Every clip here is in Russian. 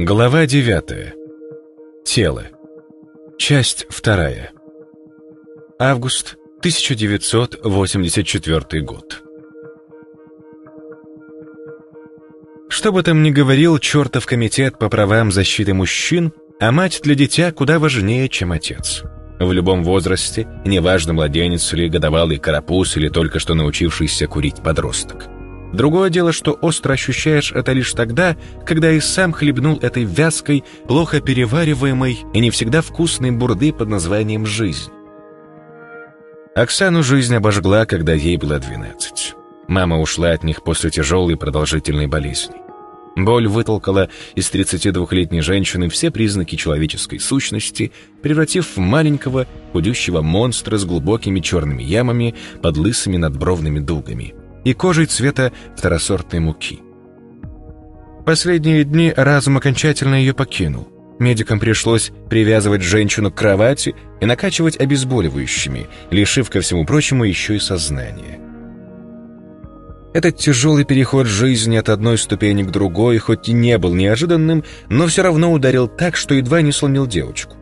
Глава 9. Тело. Часть 2. Август 1984 год. Что бы там ни говорил чертов комитет по правам защиты мужчин, а мать для дитя куда важнее, чем отец. В любом возрасте, неважно, младенец или годовалый карапуз или только что научившийся курить подросток – Другое дело, что остро ощущаешь это лишь тогда, когда и сам хлебнул этой вязкой, плохо перевариваемой и не всегда вкусной бурды под названием «жизнь». Оксану жизнь обожгла, когда ей было 12. Мама ушла от них после тяжелой продолжительной болезни. Боль вытолкала из 32-летней женщины все признаки человеческой сущности, превратив в маленького, худющего монстра с глубокими черными ямами под лысыми надбровными дугами – и кожей цвета второсортной муки. Последние дни разум окончательно ее покинул. Медикам пришлось привязывать женщину к кровати и накачивать обезболивающими, лишив, ко всему прочему, еще и сознание. Этот тяжелый переход жизни от одной ступени к другой, хоть и не был неожиданным, но все равно ударил так, что едва не сломил девочку.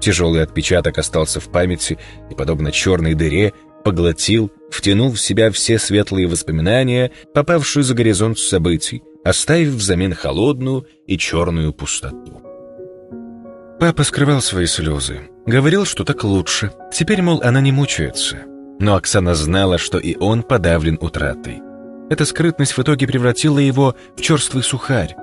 Тяжелый отпечаток остался в памяти и, подобно черной дыре, поглотил, втянул в себя все светлые воспоминания, попавшие за горизонт событий, оставив взамен холодную и черную пустоту. Папа скрывал свои слезы, говорил, что так лучше. Теперь, мол, она не мучается. Но Оксана знала, что и он подавлен утратой. Эта скрытность в итоге превратила его в черствый сухарь.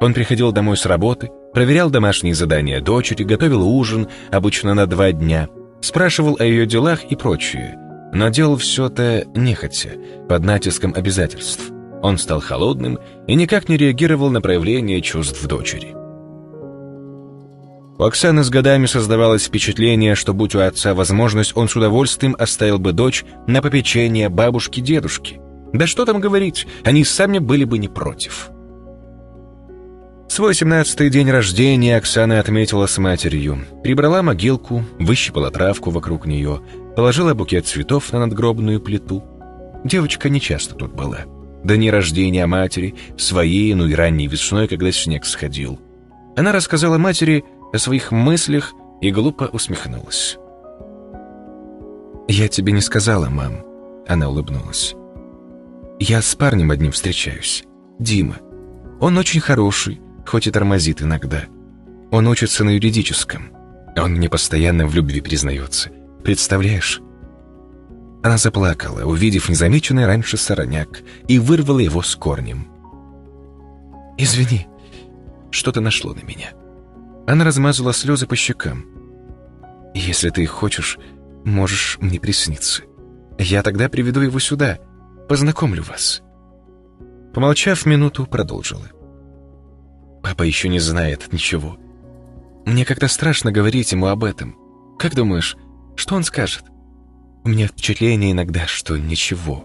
Он приходил домой с работы, проверял домашние задания дочери, готовил ужин, обычно на два дня, спрашивал о ее делах и прочее – но делал все это нехотя, под натиском обязательств. Он стал холодным и никак не реагировал на проявление чувств дочери. У Оксаны с годами создавалось впечатление, что будь у отца возможность, он с удовольствием оставил бы дочь на попечение бабушки-дедушки. Да что там говорить, они сами были бы не против. Свой семнадцатый день рождения Оксана отметила с матерью. Прибрала могилку, выщипала травку вокруг нее, положила букет цветов на надгробную плиту. Девочка нечасто тут была. До дни рождения матери, своей, ну и ранней весной, когда снег сходил. Она рассказала матери о своих мыслях и глупо усмехнулась. «Я тебе не сказала, мам», — она улыбнулась. «Я с парнем одним встречаюсь, Дима. Он очень хороший, хоть и тормозит иногда. Он учится на юридическом. Он мне постоянно в любви признается. Представляешь?» Она заплакала, увидев незамеченный раньше сороняк, и вырвала его с корнем. «Извини, что-то нашло на меня». Она размазала слезы по щекам. «Если ты хочешь, можешь мне присниться. Я тогда приведу его сюда, познакомлю вас». Помолчав минуту, продолжила. «Папа еще не знает ничего. Мне как-то страшно говорить ему об этом. Как думаешь, что он скажет? У меня впечатление иногда, что ничего.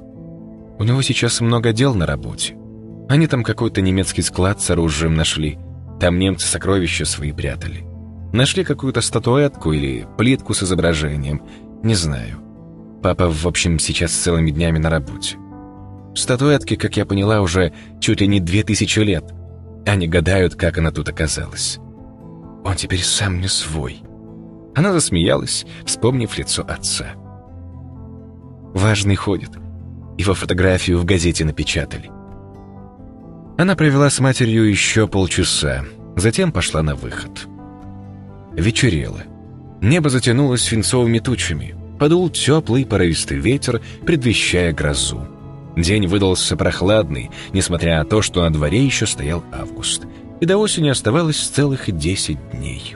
У него сейчас много дел на работе. Они там какой-то немецкий склад с оружием нашли. Там немцы сокровища свои прятали. Нашли какую-то статуэтку или плитку с изображением. Не знаю. Папа, в общем, сейчас целыми днями на работе. Статуэтке, как я поняла, уже чуть ли не две тысячи лет. Они гадают, как она тут оказалась. Он теперь сам не свой. Она засмеялась, вспомнив лицо отца. «Важный ходит. Его фотографию в газете напечатали». Она провела с матерью еще полчаса, затем пошла на выход. Вечерело. Небо затянулось свинцовыми тучами. Подул теплый порывистый ветер, предвещая грозу. День выдался прохладный, несмотря на то, что на дворе еще стоял август. И до осени оставалось целых десять дней.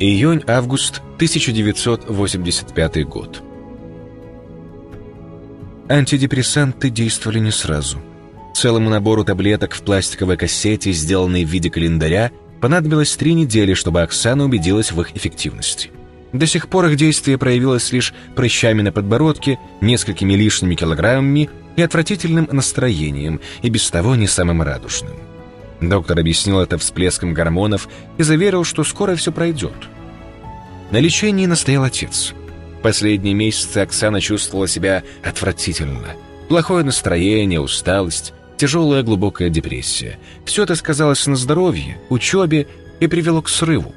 Июнь-август 1985 год. Антидепрессанты действовали не сразу. Целому набору таблеток в пластиковой кассете, сделанной в виде календаря, понадобилось три недели, чтобы Оксана убедилась в их эффективности. До сих пор их действие проявилось лишь прыщами на подбородке, несколькими лишними килограммами и отвратительным настроением, и без того не самым радужным. Доктор объяснил это всплеском гормонов и заверил, что скоро все пройдет. На лечении настоял отец. Последние месяцы Оксана чувствовала себя отвратительно. Плохое настроение, усталость. тяжелая глубокая депрессия. Все это сказалось на здоровье, учебе и привело к срыву.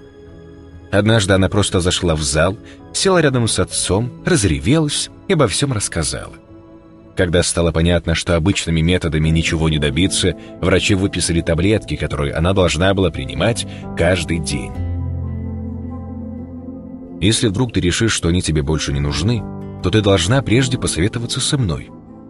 Однажды она просто зашла в зал, села рядом с отцом, разревелась и обо всем рассказала. Когда стало понятно, что обычными методами ничего не добиться, врачи выписали таблетки, которые она должна была принимать каждый день. Если вдруг ты решишь, что они тебе больше не нужны, то ты должна прежде посоветоваться со мной.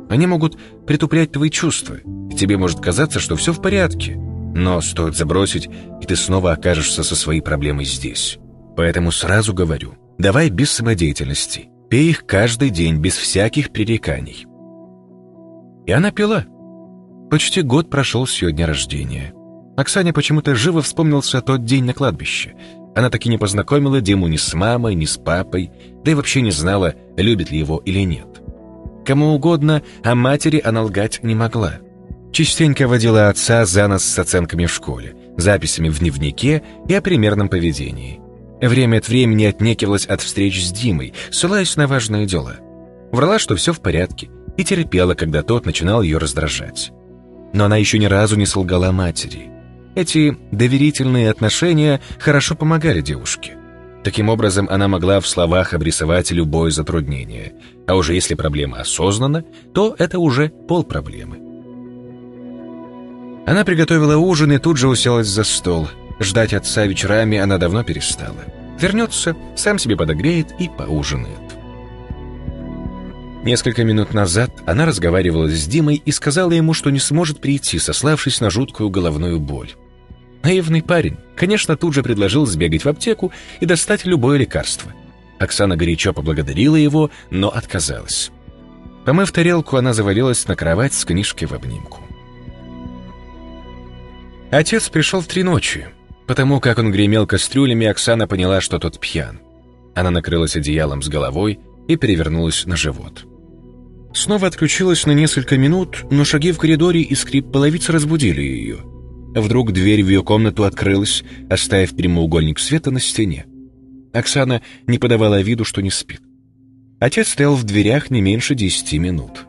Они могут притуплять твои чувства, тебе может казаться, что все в порядке. Но стоит забросить, и ты снова окажешься со своей проблемой здесь. Поэтому сразу говорю, давай без самодеятельности. Пей их каждый день, без всяких пререканий. И она пила. Почти год прошел с ее дня рождения. Оксане почему-то живо вспомнился тот день на кладбище. Она таки не познакомила Диму ни с мамой, ни с папой, да и вообще не знала, любит ли его или нет. Кому угодно, а матери она лгать не могла. Частенько водила отца за нос с оценками в школе, записями в дневнике и о примерном поведении. Время от времени отнекивалась от встреч с Димой, ссылаясь на важное дело. Врала, что все в порядке, и терпела, когда тот начинал ее раздражать. Но она еще ни разу не солгала матери. Эти доверительные отношения хорошо помогали девушке. Таким образом, она могла в словах обрисовать любое затруднение. А уже если проблема осознана, то это уже полпроблемы. Она приготовила ужин и тут же уселась за стол – Ждать отца вечерами она давно перестала. Вернется, сам себе подогреет и поужинает. Несколько минут назад она разговаривала с Димой и сказала ему, что не сможет прийти, сославшись на жуткую головную боль. Наивный парень, конечно, тут же предложил сбегать в аптеку и достать любое лекарство. Оксана горячо поблагодарила его, но отказалась. Помыв тарелку, она завалилась на кровать с книжкой в обнимку. Отец пришел в три ночи, Потому как он гремел кастрюлями, Оксана поняла, что тот пьян. Она накрылась одеялом с головой и перевернулась на живот. Снова отключилась на несколько минут, но шаги в коридоре и скрип половицы разбудили ее. Вдруг дверь в ее комнату открылась, оставив прямоугольник света на стене. Оксана не подавала виду, что не спит. Отец стоял в дверях не меньше десяти минут.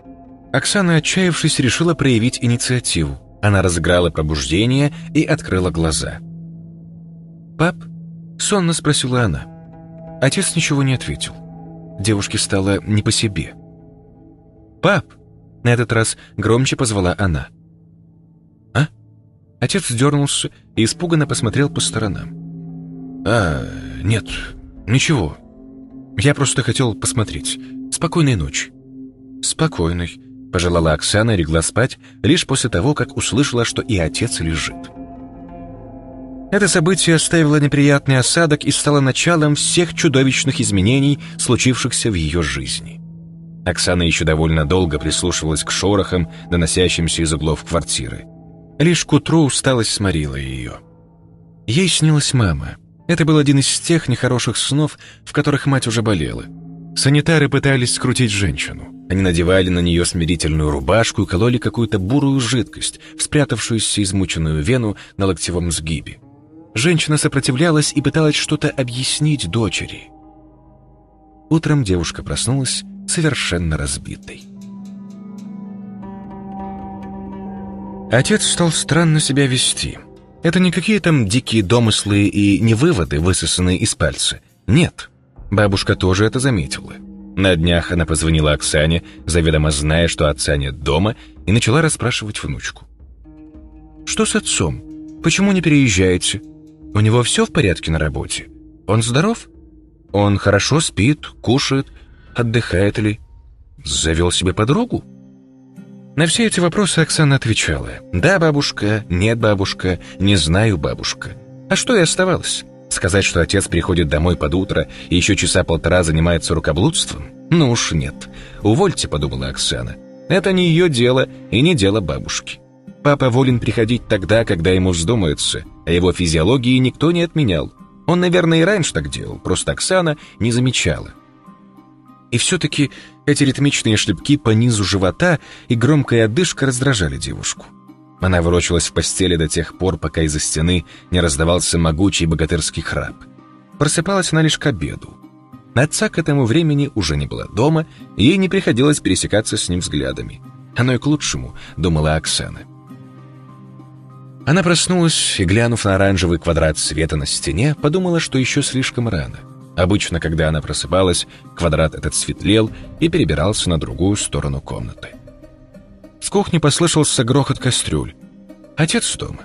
Оксана, отчаявшись, решила проявить инициативу. Она разыграла пробуждение и открыла глаза — «Пап?» — сонно спросила она. Отец ничего не ответил. Девушке стало не по себе. «Пап!» — на этот раз громче позвала она. «А?» Отец дернулся и испуганно посмотрел по сторонам. «А, нет, ничего. Я просто хотел посмотреть. Спокойной ночи». «Спокойной», — пожелала Оксана и легла спать лишь после того, как услышала, что и отец лежит. Это событие оставило неприятный осадок и стало началом всех чудовищных изменений, случившихся в ее жизни. Оксана еще довольно долго прислушивалась к шорохам, доносящимся из углов квартиры. Лишь к утру усталость сморила ее. Ей снилась мама. Это был один из тех нехороших снов, в которых мать уже болела. Санитары пытались скрутить женщину. Они надевали на нее смирительную рубашку и кололи какую-то бурую жидкость спрятавшуюся измученную вену на локтевом сгибе. Женщина сопротивлялась и пыталась что-то объяснить дочери. Утром девушка проснулась совершенно разбитой. Отец стал странно себя вести. Это не какие там дикие домыслы и не выводы, высосанные из пальца. Нет, бабушка тоже это заметила. На днях она позвонила Оксане, заведомо зная, что отца нет дома, и начала расспрашивать внучку. «Что с отцом? Почему не переезжаете? У него все в порядке на работе? Он здоров? Он хорошо спит, кушает, отдыхает ли? Завел себе подругу? На все эти вопросы Оксана отвечала. «Да, бабушка, нет, бабушка, не знаю, бабушка». А что и оставалось? Сказать, что отец приходит домой под утро и еще часа полтора занимается рукоблудством? Ну уж нет. «Увольте», — подумала Оксана. «Это не ее дело и не дело бабушки». Папа волен приходить тогда, когда ему вздумается, а его физиологии никто не отменял. Он, наверное, и раньше так делал, просто Оксана не замечала. И все-таки эти ритмичные шлепки по низу живота и громкая одышка раздражали девушку. Она ворочалась в постели до тех пор, пока из-за стены не раздавался могучий богатырский храп. Просыпалась она лишь к обеду. Отца к этому времени уже не было дома, и ей не приходилось пересекаться с ним взглядами. Оно и к лучшему, думала Оксана. Она проснулась и, глянув на оранжевый квадрат света на стене, подумала, что еще слишком рано. Обычно, когда она просыпалась, квадрат этот светлел и перебирался на другую сторону комнаты. С кухни послышался грохот кастрюль. «Отец дома».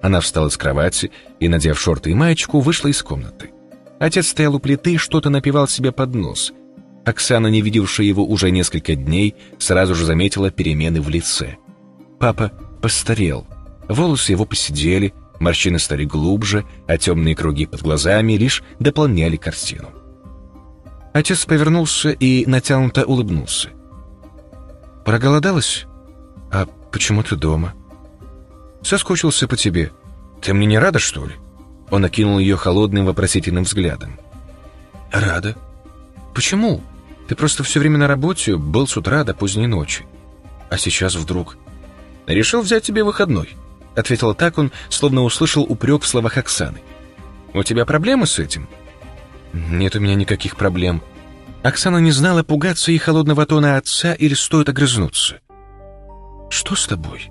Она встала с кровати и, надев шорты и маечку, вышла из комнаты. Отец стоял у плиты и что-то напивал себе под нос. Оксана, не видевшая его уже несколько дней, сразу же заметила перемены в лице. Папа постарел. Волосы его посидели, морщины стали глубже, а темные круги под глазами лишь дополняли картину. Отец повернулся и натянуто улыбнулся. «Проголодалась? А почему ты дома?» «Соскучился по тебе. Ты мне не рада, что ли?» Он окинул ее холодным вопросительным взглядом. «Рада? Почему? Ты просто все время на работе, был с утра до поздней ночи. А сейчас вдруг...» «Решил взять тебе выходной», — ответил так он, словно услышал упрек в словах Оксаны. «У тебя проблемы с этим?» «Нет у меня никаких проблем». Оксана не знала, пугаться и холодного тона отца или стоит огрызнуться. «Что с тобой?»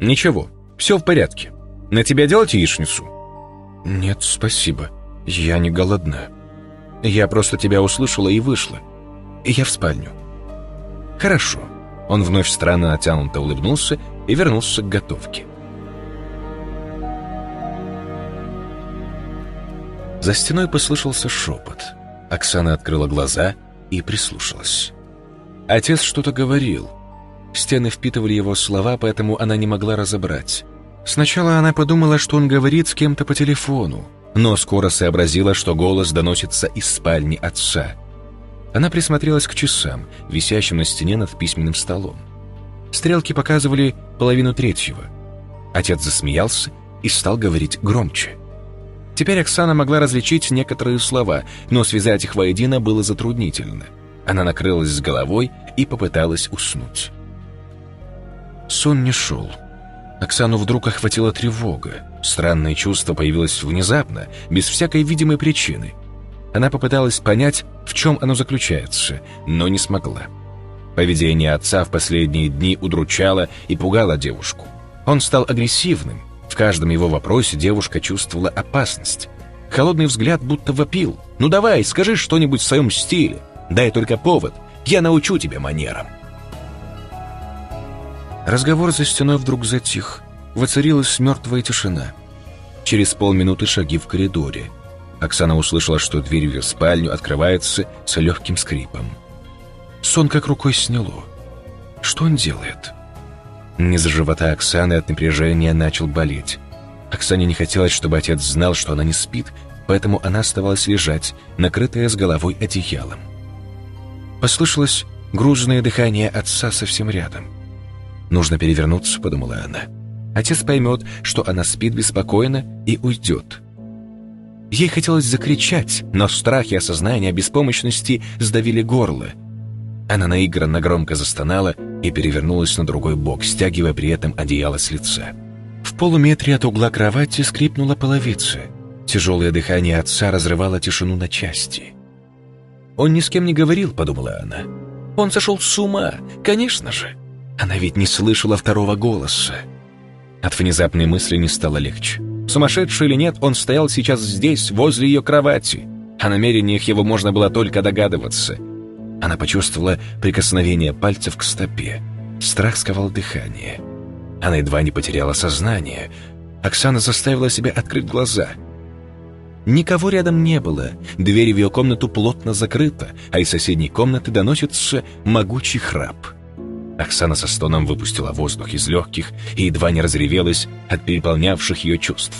«Ничего, все в порядке. На тебя делать яичницу?» «Нет, спасибо. Я не голодна. Я просто тебя услышала и вышла. Я в спальню». «Хорошо». Он вновь странно натянуто улыбнулся и вернулся к готовке. За стеной послышался шепот. Оксана открыла глаза и прислушалась. Отец что-то говорил. Стены впитывали его слова, поэтому она не могла разобрать. Сначала она подумала, что он говорит с кем-то по телефону, но скоро сообразила, что голос доносится из спальни отца. Она присмотрелась к часам, висящим на стене над письменным столом. Стрелки показывали половину третьего. Отец засмеялся и стал говорить громче. Теперь Оксана могла различить некоторые слова, но связать их воедино было затруднительно. Она накрылась с головой и попыталась уснуть. Сон не шел. Оксану вдруг охватила тревога. Странное чувство появилось внезапно, без всякой видимой причины. Она попыталась понять, в чем оно заключается, но не смогла. Поведение отца в последние дни удручало и пугало девушку. Он стал агрессивным. В каждом его вопросе девушка чувствовала опасность. Холодный взгляд будто вопил. «Ну давай, скажи что-нибудь в своем стиле. Дай только повод. Я научу тебя манерам». Разговор за стеной вдруг затих. Воцарилась мертвая тишина. Через полминуты шаги в коридоре. Оксана услышала, что дверь в ее спальню открывается с легким скрипом. Сон как рукой сняло. Что он делает? Низ живота Оксаны от напряжения начал болеть. Оксане не хотелось, чтобы отец знал, что она не спит, поэтому она оставалась лежать, накрытая с головой одеялом. Послышалось грузное дыхание отца совсем рядом. «Нужно перевернуться», — подумала она. Отец поймет, что она спит беспокойно и уйдет. Ей хотелось закричать, но страх и осознание беспомощности сдавили горло. Она наигранно громко застонала и перевернулась на другой бок, стягивая при этом одеяло с лица. В полуметре от угла кровати скрипнула половица. Тяжелое дыхание отца разрывало тишину на части. «Он ни с кем не говорил», — подумала она. «Он сошел с ума, конечно же». Она ведь не слышала второго голоса. От внезапной мысли не стало легче. Сумасшедший или нет, он стоял сейчас здесь, возле ее кровати. О намерениях его можно было только догадываться. Она почувствовала прикосновение пальцев к стопе. Страх сковал дыхание. Она едва не потеряла сознание. Оксана заставила себя открыть глаза. Никого рядом не было. Дверь в ее комнату плотно закрыта, а из соседней комнаты доносится могучий храп. Оксана со стоном выпустила воздух из легких и едва не разревелась от переполнявших ее чувств.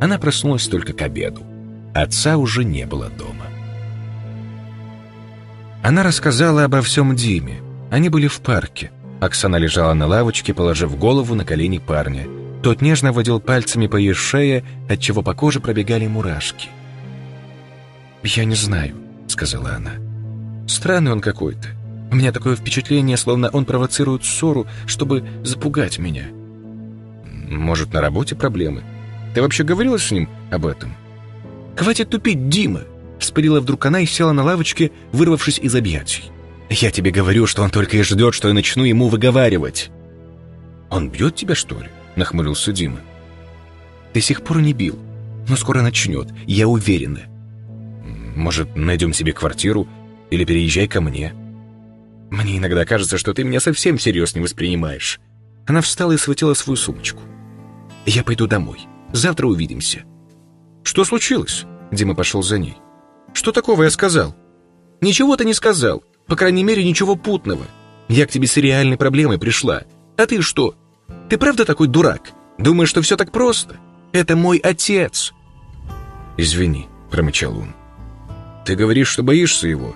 Она проснулась только к обеду. Отца уже не было дома. Она рассказала обо всем Диме. Они были в парке. Оксана лежала на лавочке, положив голову на колени парня. Тот нежно водил пальцами по ее шее, отчего по коже пробегали мурашки. «Я не знаю», — сказала она. «Странный он какой-то. У меня такое впечатление, словно он провоцирует ссору, чтобы запугать меня. Может, на работе проблемы? Ты вообще говорила с ним об этом? Хватит тупить, Дима! Вспылила вдруг она и села на лавочке, вырвавшись из объятий. Я тебе говорю, что он только и ждет, что я начну ему выговаривать. Он бьет тебя, что ли? — нахмурился Дима. «До сих пор не бил, но скоро начнет, я уверена». «Может, найдем себе квартиру или переезжай ко мне?» «Мне иногда кажется, что ты меня совсем всерьез не воспринимаешь». Она встала и схватила свою сумочку. «Я пойду домой. Завтра увидимся». «Что случилось?» Дима пошел за ней. «Что такого я сказал?» «Ничего ты не сказал. По крайней мере, ничего путного. Я к тебе с реальной проблемой пришла. А ты что? Ты правда такой дурак? Думаешь, что все так просто? Это мой отец!» «Извини», — промычал он. «Ты говоришь, что боишься его.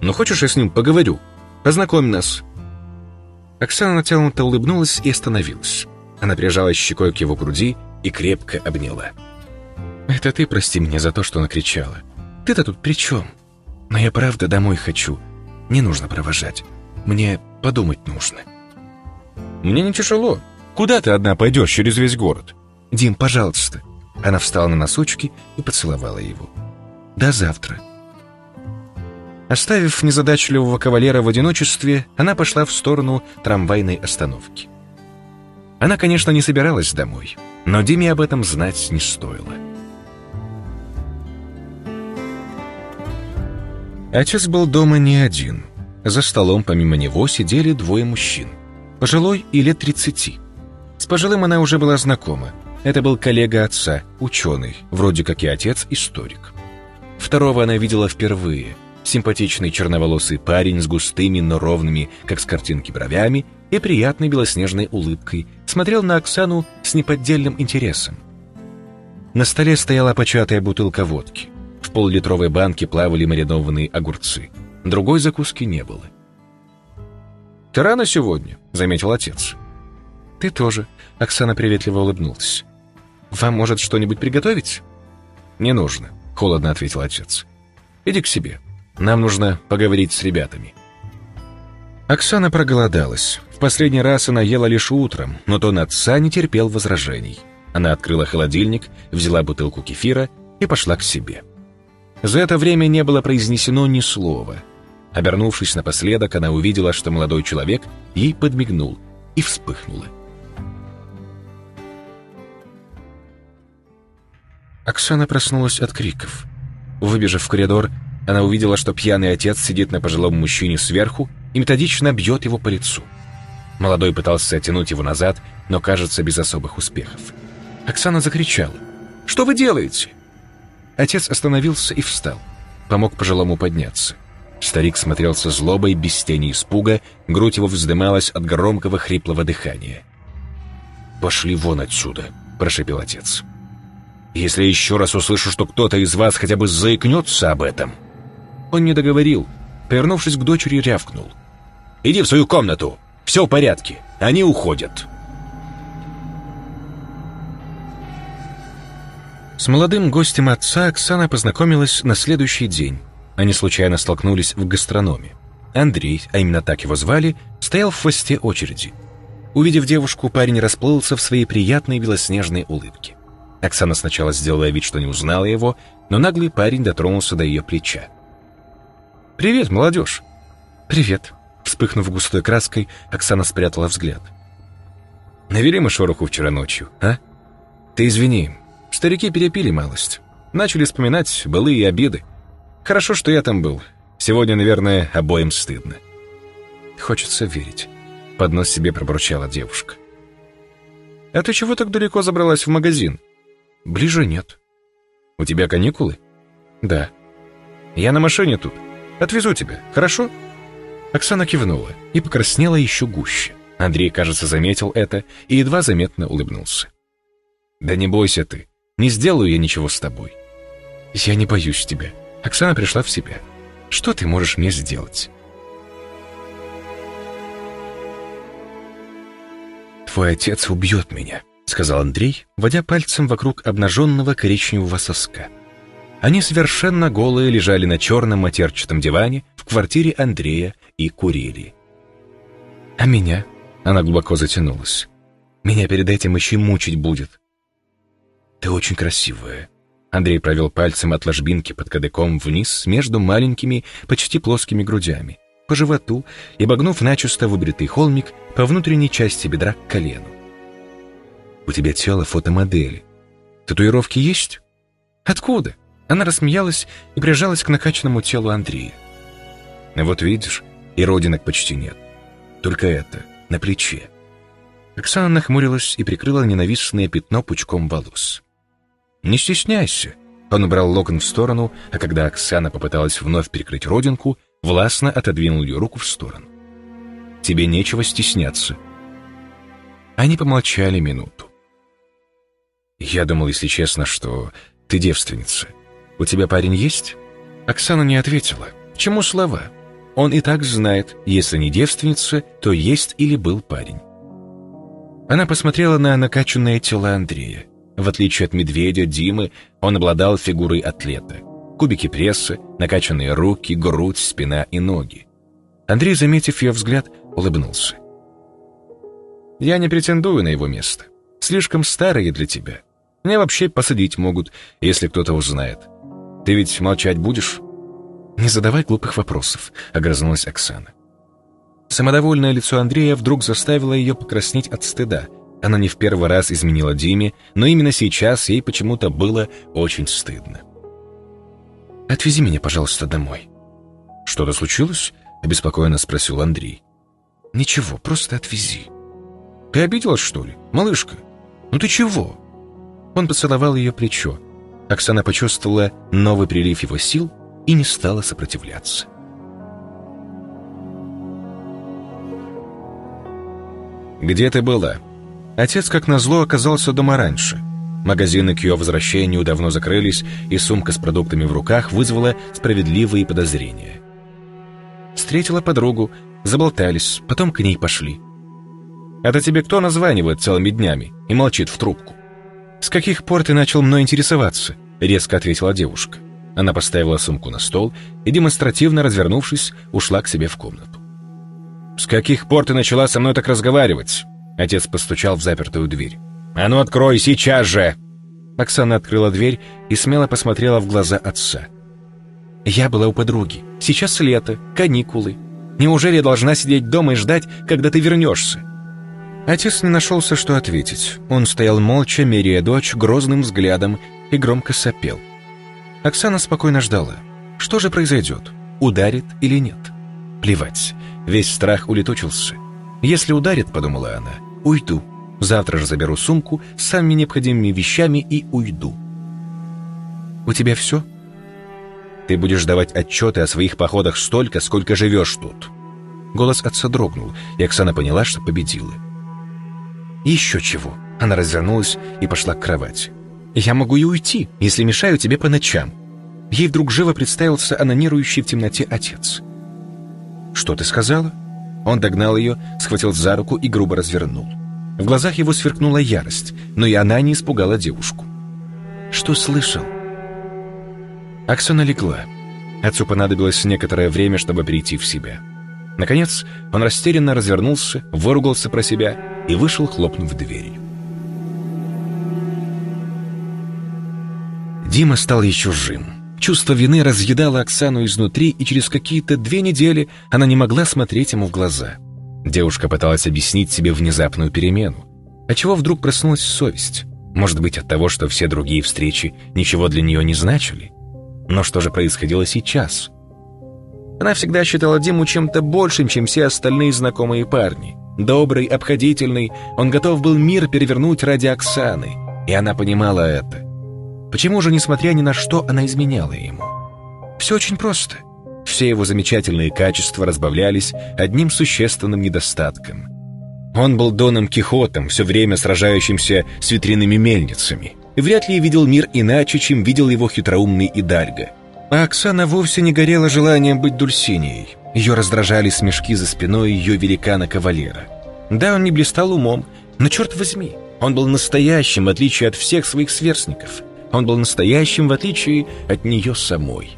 Но хочешь, я с ним поговорю? Познакомь нас». Оксана натянуто улыбнулась и остановилась. Она прижалась щекой к его груди и крепко обняла. «Это ты прости меня за то, что накричала. Ты-то тут при чем? Но я правда домой хочу. Не нужно провожать. Мне подумать нужно». «Мне не тяжело. Куда ты одна пойдешь через весь город?» «Дим, пожалуйста». Она встала на носочки и поцеловала его. «До завтра». Оставив незадачливого кавалера в одиночестве, она пошла в сторону трамвайной остановки. Она, конечно, не собиралась домой, но Диме об этом знать не стоило. Отец был дома не один. За столом помимо него сидели двое мужчин. Пожилой и лет 30. С пожилым она уже была знакома. Это был коллега отца, ученый, вроде как и отец, историк. Второго она видела впервые – симпатичный черноволосый парень с густыми, но ровными, как с картинки, бровями и приятной белоснежной улыбкой смотрел на Оксану с неподдельным интересом. На столе стояла початая бутылка водки. В поллитровой банке плавали маринованные огурцы. Другой закуски не было. «Ты рано сегодня», — заметил отец. «Ты тоже», — Оксана приветливо улыбнулась. «Вам, может, что-нибудь приготовить?» «Не нужно», — холодно ответил отец. «Иди к себе». Нам нужно поговорить с ребятами». Оксана проголодалась. В последний раз она ела лишь утром, но тон отца не терпел возражений. Она открыла холодильник, взяла бутылку кефира и пошла к себе. За это время не было произнесено ни слова. Обернувшись напоследок, она увидела, что молодой человек ей подмигнул и вспыхнула. Оксана проснулась от криков. Выбежав в коридор, она увидела, что пьяный отец сидит на пожилом мужчине сверху и методично бьет его по лицу. Молодой пытался оттянуть его назад, но, кажется, без особых успехов. Оксана закричала. «Что вы делаете?» Отец остановился и встал. Помог пожилому подняться. Старик смотрел со злобой, без тени испуга, грудь его вздымалась от громкого хриплого дыхания. «Пошли вон отсюда», — прошепел отец. «Если еще раз услышу, что кто-то из вас хотя бы заикнется об этом...» Он не договорил. Повернувшись к дочери, рявкнул. «Иди в свою комнату! Все в порядке! Они уходят!» С молодым гостем отца Оксана познакомилась на следующий день. Они случайно столкнулись в гастрономе. Андрей, а именно так его звали, стоял в хвосте очереди. Увидев девушку, парень расплылся в своей приятной белоснежной улыбке. Оксана сначала сделала вид, что не узнала его, но наглый парень дотронулся до ее плеча. «Привет, молодежь!» «Привет!» Вспыхнув густой краской, Оксана спрятала взгляд. «Навели мы шороху вчера ночью, а? Ты извини, старики перепили малость. Начали вспоминать былые обиды. Хорошо, что я там был. Сегодня, наверное, обоим стыдно». «Хочется верить», — под нос себе пробурчала девушка. «А ты чего так далеко забралась в магазин?» «Ближе нет». «У тебя каникулы?» «Да». «Я на машине тут». Отвезу тебя, хорошо?» Оксана кивнула и покраснела еще гуще. Андрей, кажется, заметил это и едва заметно улыбнулся. «Да не бойся ты, не сделаю я ничего с тобой». «Я не боюсь тебя». Оксана пришла в себя. «Что ты можешь мне сделать?» «Твой отец убьет меня», — сказал Андрей, водя пальцем вокруг обнаженного коричневого соска. Они совершенно голые лежали на черном матерчатом диване в квартире Андрея и курили. «А меня?» — она глубоко затянулась. «Меня перед этим еще мучить будет». «Ты очень красивая». Андрей провел пальцем от ложбинки под кадыком вниз между маленькими, почти плоскими грудями, по животу и, обогнув начисто выбритый холмик по внутренней части бедра к колену. У тебя тело фотомодели. Татуировки есть? Откуда? Она рассмеялась и прижалась к накачанному телу Андрея. Вот видишь, и родинок почти нет. Только это, на плече. Оксана нахмурилась и прикрыла ненавистное пятно пучком волос. «Не стесняйся!» Он убрал локон в сторону, а когда Оксана попыталась вновь перекрыть родинку, властно отодвинул ее руку в сторону. «Тебе нечего стесняться». Они помолчали минуту. «Я думал, если честно, что ты девственница. У тебя парень есть?» Оксана не ответила. «Чему слова?» Он и так знает, если не девственница, то есть или был парень. Она посмотрела на накачанное тело Андрея. В отличие от медведя, Димы, он обладал фигурой атлета. Кубики пресса, накачанные руки, грудь, спина и ноги. Андрей, заметив ее взгляд, улыбнулся. «Я не претендую на его место. Слишком старые для тебя. Меня вообще посадить могут, если кто-то узнает. Ты ведь молчать будешь?» «Не задавай глупых вопросов», — огрызнулась Оксана. Самодовольное лицо Андрея вдруг заставило ее покраснеть от стыда. Она не в первый раз изменила Диме, но именно сейчас ей почему-то было очень стыдно. «Отвези меня, пожалуйста, домой». «Что-то случилось?» — обеспокоенно спросил Андрей. «Ничего, просто отвези». «Ты обиделась, что ли, малышка? Ну ты чего?» Он поцеловал ее плечо. Оксана почувствовала новый прилив его сил и не стала сопротивляться. «Где ты была?» Отец, как назло, оказался дома раньше. Магазины к ее возвращению давно закрылись, и сумка с продуктами в руках вызвала справедливые подозрения. Встретила подругу, заболтались, потом к ней пошли. «Это тебе кто названивает целыми днями и молчит в трубку?» «С каких пор ты начал мной интересоваться?» — резко ответила девушка. Она поставила сумку на стол и, демонстративно развернувшись, ушла к себе в комнату. «С каких пор ты начала со мной так разговаривать?» Отец постучал в запертую дверь. «А ну открой, сейчас же!» Оксана открыла дверь и смело посмотрела в глаза отца. «Я была у подруги. Сейчас лето, каникулы. Неужели я должна сидеть дома и ждать, когда ты вернешься?» Отец не нашелся, что ответить. Он стоял молча, меряя дочь грозным взглядом и громко сопел. Оксана спокойно ждала. Что же произойдет? Ударит или нет? Плевать. Весь страх улетучился. «Если ударит, — подумала она, — уйду. Завтра же заберу сумку с самыми необходимыми вещами и уйду». «У тебя все?» «Ты будешь давать отчеты о своих походах столько, сколько живешь тут». Голос отца дрогнул, и Оксана поняла, что победила. «Еще чего?» Она развернулась и пошла к кровати. «Я могу и уйти, если мешаю тебе по ночам». Ей вдруг живо представился анонирующий в темноте отец. «Что ты сказала?» Он догнал ее, схватил за руку и грубо развернул. В глазах его сверкнула ярость, но и она не испугала девушку. «Что слышал?» Оксана легла. Отцу понадобилось некоторое время, чтобы прийти в себя. Наконец, он растерянно развернулся, выругался про себя и вышел, хлопнув дверью. Дима стал еще чужим. Чувство вины разъедало Оксану изнутри, и через какие-то две недели она не могла смотреть ему в глаза. Девушка пыталась объяснить себе внезапную перемену. А чего вдруг проснулась совесть? Может быть, от того, что все другие встречи ничего для нее не значили? Но что же происходило сейчас? Она всегда считала Диму чем-то большим, чем все остальные знакомые парни. Добрый, обходительный, он готов был мир перевернуть ради Оксаны. И она понимала это. Почему же, несмотря ни на что, она изменяла ему? Все очень просто. Все его замечательные качества разбавлялись одним существенным недостатком. Он был Доном Кихотом, все время сражающимся с ветряными мельницами, и вряд ли видел мир иначе, чем видел его хитроумный Идальго. А Оксана вовсе не горела желанием быть Дульсинией. Ее раздражали смешки за спиной ее великана-кавалера. Да, он не блистал умом, но черт возьми, он был настоящим, в отличие от всех своих сверстников – он был настоящим, в отличие от нее самой.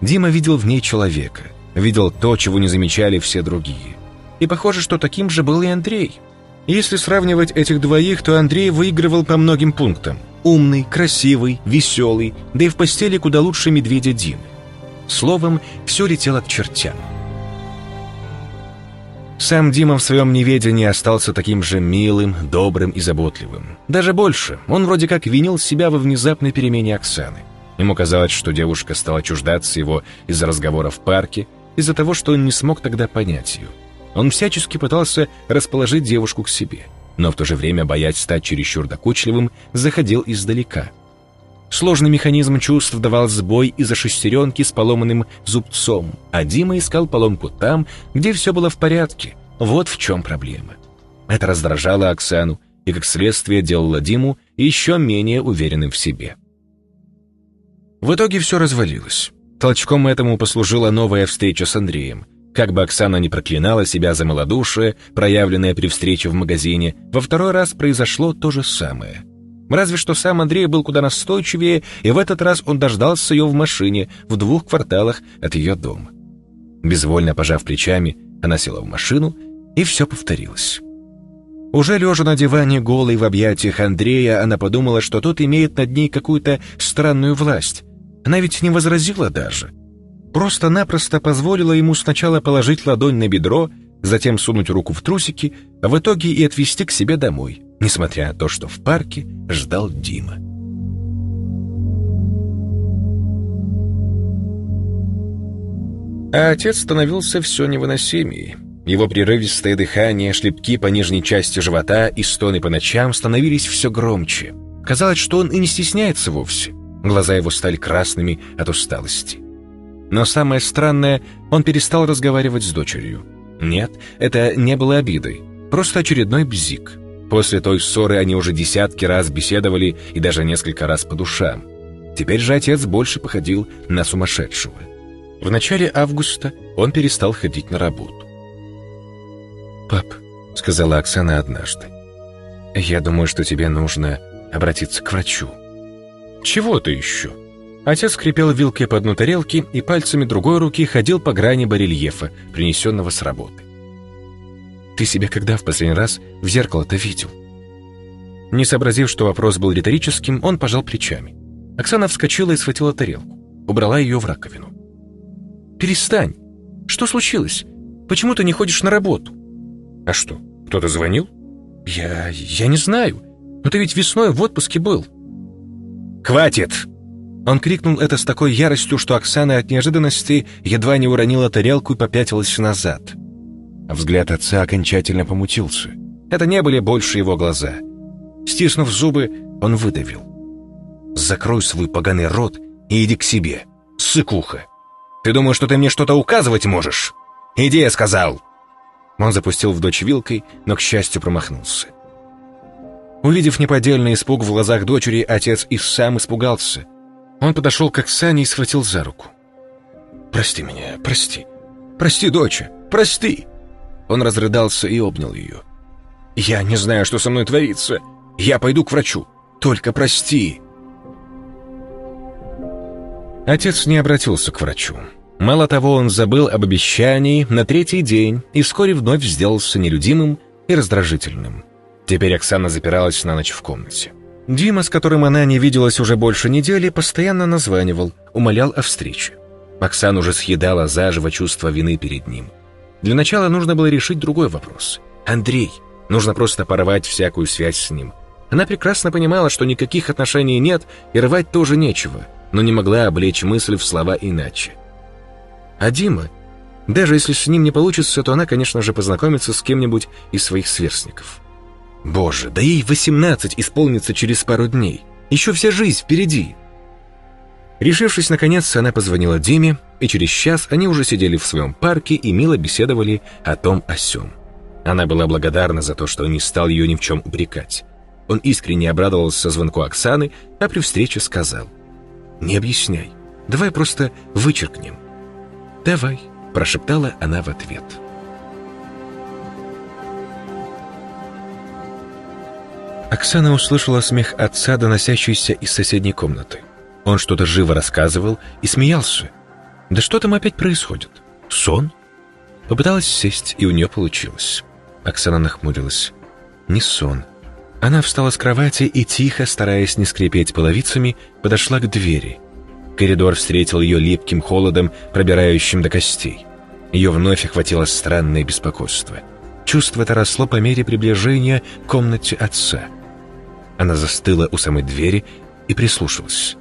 Дима видел в ней человека, видел то, чего не замечали все другие. И похоже, что таким же был и Андрей. Если сравнивать этих двоих, то Андрей выигрывал по многим пунктам. Умный, красивый, веселый, да и в постели куда лучше медведя Димы. Словом, все летело к чертям. Сам Дима в своем неведении остался таким же милым, добрым и заботливым. Даже больше, он вроде как винил себя во внезапной перемене Оксаны. Ему казалось, что девушка стала чуждаться его из-за разговора в парке, из-за того, что он не смог тогда понять ее. Он всячески пытался расположить девушку к себе, но в то же время, боясь стать чересчур докучливым, заходил издалека. Сложный механизм чувств давал сбой из-за шестеренки с поломанным зубцом, а Дима искал поломку там, где все было в порядке. Вот в чем проблема. Это раздражало Оксану и, как следствие, делало Диму еще менее уверенным в себе. В итоге все развалилось. Толчком этому послужила новая встреча с Андреем. Как бы Оксана не проклинала себя за малодушие, проявленное при встрече в магазине, во второй раз произошло то же самое. Разве что сам Андрей был куда настойчивее, и в этот раз он дождался ее в машине в двух кварталах от ее дома. Безвольно пожав плечами, она села в машину, и все повторилось. Уже лежа на диване голой в объятиях Андрея, она подумала, что тот имеет над ней какую-то странную власть, она ведь не возразила даже. Просто-напросто позволила ему сначала положить ладонь на бедро, затем сунуть руку в трусики, а в итоге и отвезти к себе домой, несмотря на то, что в парке ждал Дима. А отец становился все невыносимее. Его прерывистое дыхание, шлепки по нижней части живота и стоны по ночам становились все громче. Казалось, что он и не стесняется вовсе. Глаза его стали красными от усталости. Но самое странное, он перестал разговаривать с дочерью. Нет, это не было обидой, просто очередной бзик. После той ссоры они уже десятки раз беседовали и даже несколько раз по душам. Теперь же отец больше походил на сумасшедшего. В начале августа он перестал ходить на работу. «Пап», — сказала Оксана однажды, — «я думаю, что тебе нужно обратиться к врачу». «Чего ты еще?» Отец скрипел вилкой по дну тарелки и пальцами другой руки ходил по грани барельефа, принесенного с работы. «Ты себя когда в последний раз в зеркало-то видел?» Не сообразив, что вопрос был риторическим, он пожал плечами. Оксана вскочила и схватила тарелку. Убрала ее в раковину. «Перестань! Что случилось? Почему ты не ходишь на работу?» «А что, кто-то звонил?» «Я... я не знаю. Но ты ведь весной в отпуске был». «Хватит!» Он крикнул это с такой яростью, что Оксана от неожиданности едва не уронила тарелку и попятилась назад. Взгляд отца окончательно помутился. Это не были больше его глаза. Стиснув зубы, он выдавил. «Закрой свой поганый рот и иди к себе, сыкуха! Ты думаешь, что ты мне что-то указывать можешь? Иди, я сказал!» Он запустил в дочь вилкой, но, к счастью, промахнулся. Увидев неподдельный испуг в глазах дочери, отец и сам испугался. Он подошел к Оксане и схватил за руку. «Прости меня, прости. Прости, доча, прости!» Он разрыдался и обнял ее. «Я не знаю, что со мной творится. Я пойду к врачу. Только прости!» Отец не обратился к врачу. Мало того, он забыл об обещании на третий день и вскоре вновь сделался нелюдимым и раздражительным. Теперь Оксана запиралась на ночь в комнате. Дима, с которым она не виделась уже больше недели, постоянно названивал, умолял о встрече. Оксана уже съедала заживо чувство вины перед ним. Для начала нужно было решить другой вопрос. Андрей. Нужно просто порвать всякую связь с ним. Она прекрасно понимала, что никаких отношений нет, и рвать тоже нечего, но не могла облечь мысль в слова иначе. А Дима? Даже если с ним не получится, то она, конечно же, познакомится с кем-нибудь из своих сверстников. Боже, да ей 18 исполнится через пару дней. Еще вся жизнь впереди. Решившись, наконец, она позвонила Диме, и через час они уже сидели в своем парке и мило беседовали о том о сём. Она была благодарна за то, что он не стал ее ни в чем упрекать. Он искренне обрадовался звонку Оксаны, а при встрече сказал, «Не объясняй, давай просто вычеркнем». «Давай», – прошептала она в ответ. Оксана услышала смех отца, доносящийся из соседней комнаты. Он что-то живо рассказывал и смеялся. Да что там опять происходит? Сон? Попыталась сесть, и у нее получилось. Оксана нахмурилась. Не сон. Она встала с кровати и тихо, стараясь не скрипеть половицами, подошла к двери. Коридор встретил ее липким холодом, пробирающим до костей. Ее вновь охватило странное беспокойство — Чувство это росло по мере приближения к комнате отца. Она застыла у самой двери и прислушалась.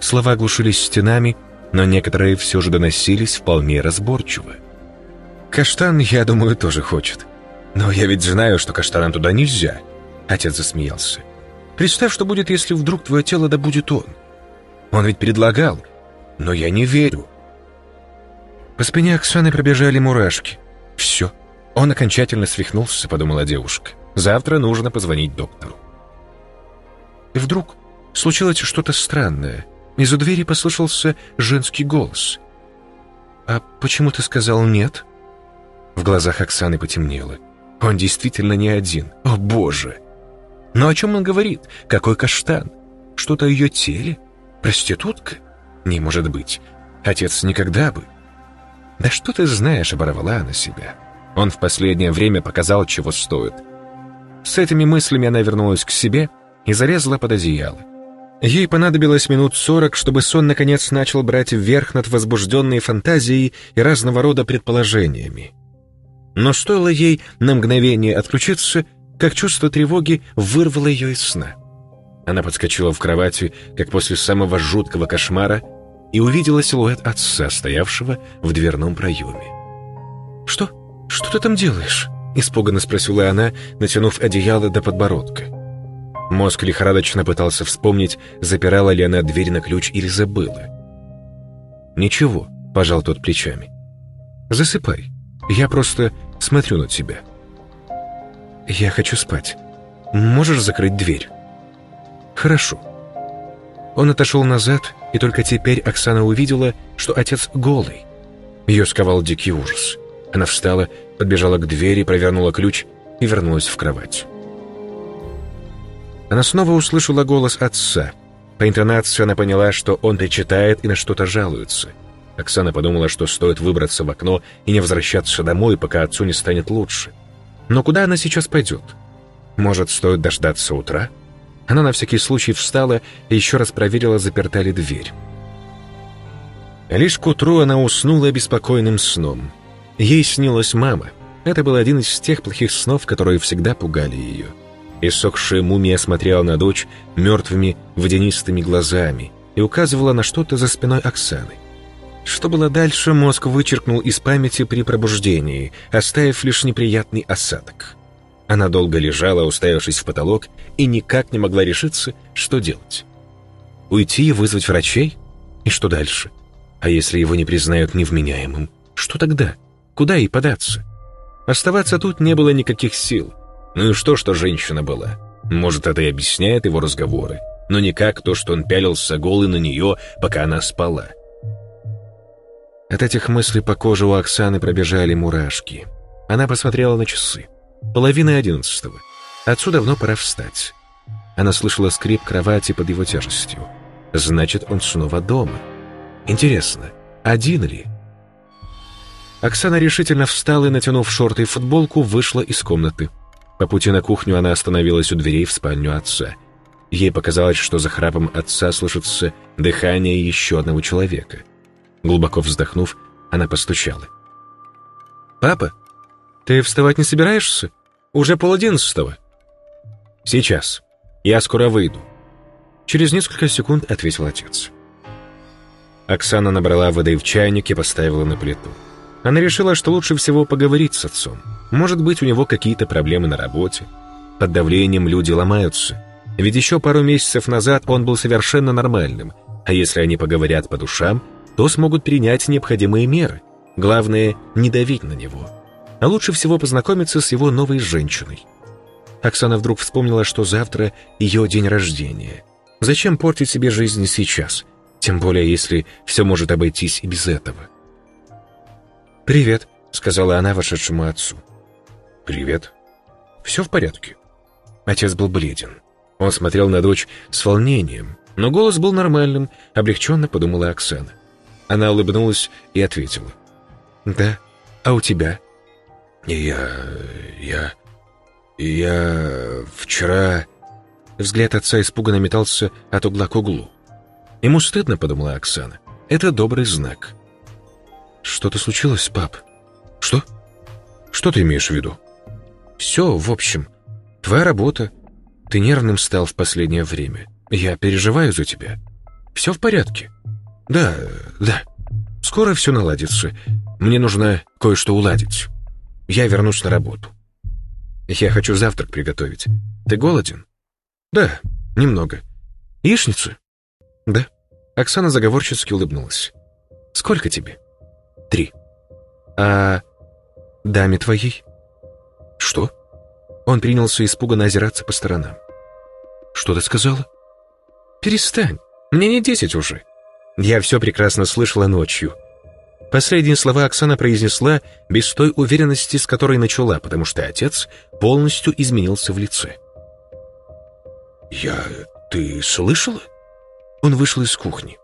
Слова глушились стенами, но некоторые все же доносились вполне разборчиво. «Каштан, я думаю, тоже хочет. Но я ведь знаю, что каштанам туда нельзя», — отец засмеялся. «Представь, что будет, если вдруг твое тело добудет он. Он ведь предлагал, но я не верю». По спине Оксаны пробежали мурашки. «Все, он окончательно свихнулся», — подумала девушка. «Завтра нужно позвонить доктору». И вдруг случилось что-то странное. Из-за двери послышался женский голос. «А почему ты сказал нет?» В глазах Оксаны потемнело. Он действительно не один. О, Боже! Но о чем он говорит? Какой каштан? Что-то о ее теле? Проститутка? Не может быть. Отец никогда бы. Да что ты знаешь, оборвала она себя. Он в последнее время показал, чего стоит. С этими мыслями она вернулась к себе и зарезала под одеяло. Ей понадобилось минут сорок, чтобы сон наконец начал брать вверх над возбужденной фантазией и разного рода предположениями. Но стоило ей на мгновение отключиться, как чувство тревоги вырвало ее из сна. Она подскочила в кровати, как после самого жуткого кошмара, и увидела силуэт отца, стоявшего в дверном проеме. «Что? Что ты там делаешь?» — испуганно спросила она, натянув одеяло до подбородка. Мозг лихорадочно пытался вспомнить, запирала ли она дверь на ключ или забыла. «Ничего», — пожал тот плечами. «Засыпай. Я просто Смотрю на тебя. Я хочу спать. Можешь закрыть дверь? Хорошо. Он отошел назад, и только теперь Оксана увидела, что отец голый. Ее сковал дикий ужас. Она встала, подбежала к двери, провернула ключ и вернулась в кровать. Она снова услышала голос отца. По интонации она поняла, что он причитает и на что-то жалуется – Оксана подумала, что стоит выбраться в окно и не возвращаться домой, пока отцу не станет лучше. Но куда она сейчас пойдет? Может, стоит дождаться утра? Она на всякий случай встала и еще раз проверила, заперта ли дверь. Лишь к утру она уснула беспокойным сном. Ей снилась мама. Это был один из тех плохих снов, которые всегда пугали ее. Иссохшая мумия смотрела на дочь мертвыми водянистыми глазами и указывала на что-то за спиной Оксаны. Что было дальше, мозг вычеркнул из памяти при пробуждении, оставив лишь неприятный осадок. Она долго лежала, уставившись в потолок, и никак не могла решиться, что делать. Уйти и вызвать врачей? И что дальше? А если его не признают невменяемым? Что тогда? Куда ей податься? Оставаться тут не было никаких сил. Ну и что, что женщина была? Может, это и объясняет его разговоры, но никак то, что он пялился голый на нее, пока она спала. От этих мыслей по коже у Оксаны пробежали мурашки. Она посмотрела на часы. Половина одиннадцатого. Отцу давно пора встать. Она слышала скрип кровати под его тяжестью. Значит, он снова дома. Интересно, один ли? Оксана решительно встала и, натянув шорты и футболку, вышла из комнаты. По пути на кухню она остановилась у дверей в спальню отца. Ей показалось, что за храпом отца слышится дыхание еще одного человека — Глубоко вздохнув, она постучала. «Папа, ты вставать не собираешься? Уже пол одиннадцатого». «Сейчас. Я скоро выйду». Через несколько секунд ответил отец. Оксана набрала воды в чайник и поставила на плиту. Она решила, что лучше всего поговорить с отцом. Может быть, у него какие-то проблемы на работе. Под давлением люди ломаются. Ведь еще пару месяцев назад он был совершенно нормальным. А если они поговорят по душам, то смогут принять необходимые меры. Главное, не давить на него. А лучше всего познакомиться с его новой женщиной. Оксана вдруг вспомнила, что завтра ее день рождения. Зачем портить себе жизнь сейчас? Тем более, если все может обойтись и без этого. «Привет», — сказала она вошедшему отцу. «Привет. Все в порядке?» Отец был бледен. Он смотрел на дочь с волнением, но голос был нормальным, облегченно подумала Оксана. Она улыбнулась и ответила. «Да, а у тебя?» «Я... я... я... вчера...» Взгляд отца испуганно метался от угла к углу. «Ему стыдно», — подумала Оксана. «Это добрый знак». «Что-то случилось, пап?» «Что? Что ты имеешь в виду?» Все, в общем, твоя работа. Ты нервным стал в последнее время. Я переживаю за тебя. Все в порядке? Да, да. Скоро все наладится. Мне нужно кое-что уладить. Я вернусь на работу. Я хочу завтрак приготовить. Ты голоден? Да, немного. Яичницу? Да. Оксана заговорчески улыбнулась. Сколько тебе? Три. А даме твоей? Что? Он принялся испуганно озираться по сторонам. Что ты сказала? Перестань. Мне не десять уже. Я все прекрасно слышала ночью. Последние слова Оксана произнесла без той уверенности, с которой начала, потому что отец полностью изменился в лице. «Я... ты слышала?» Он вышел из кухни.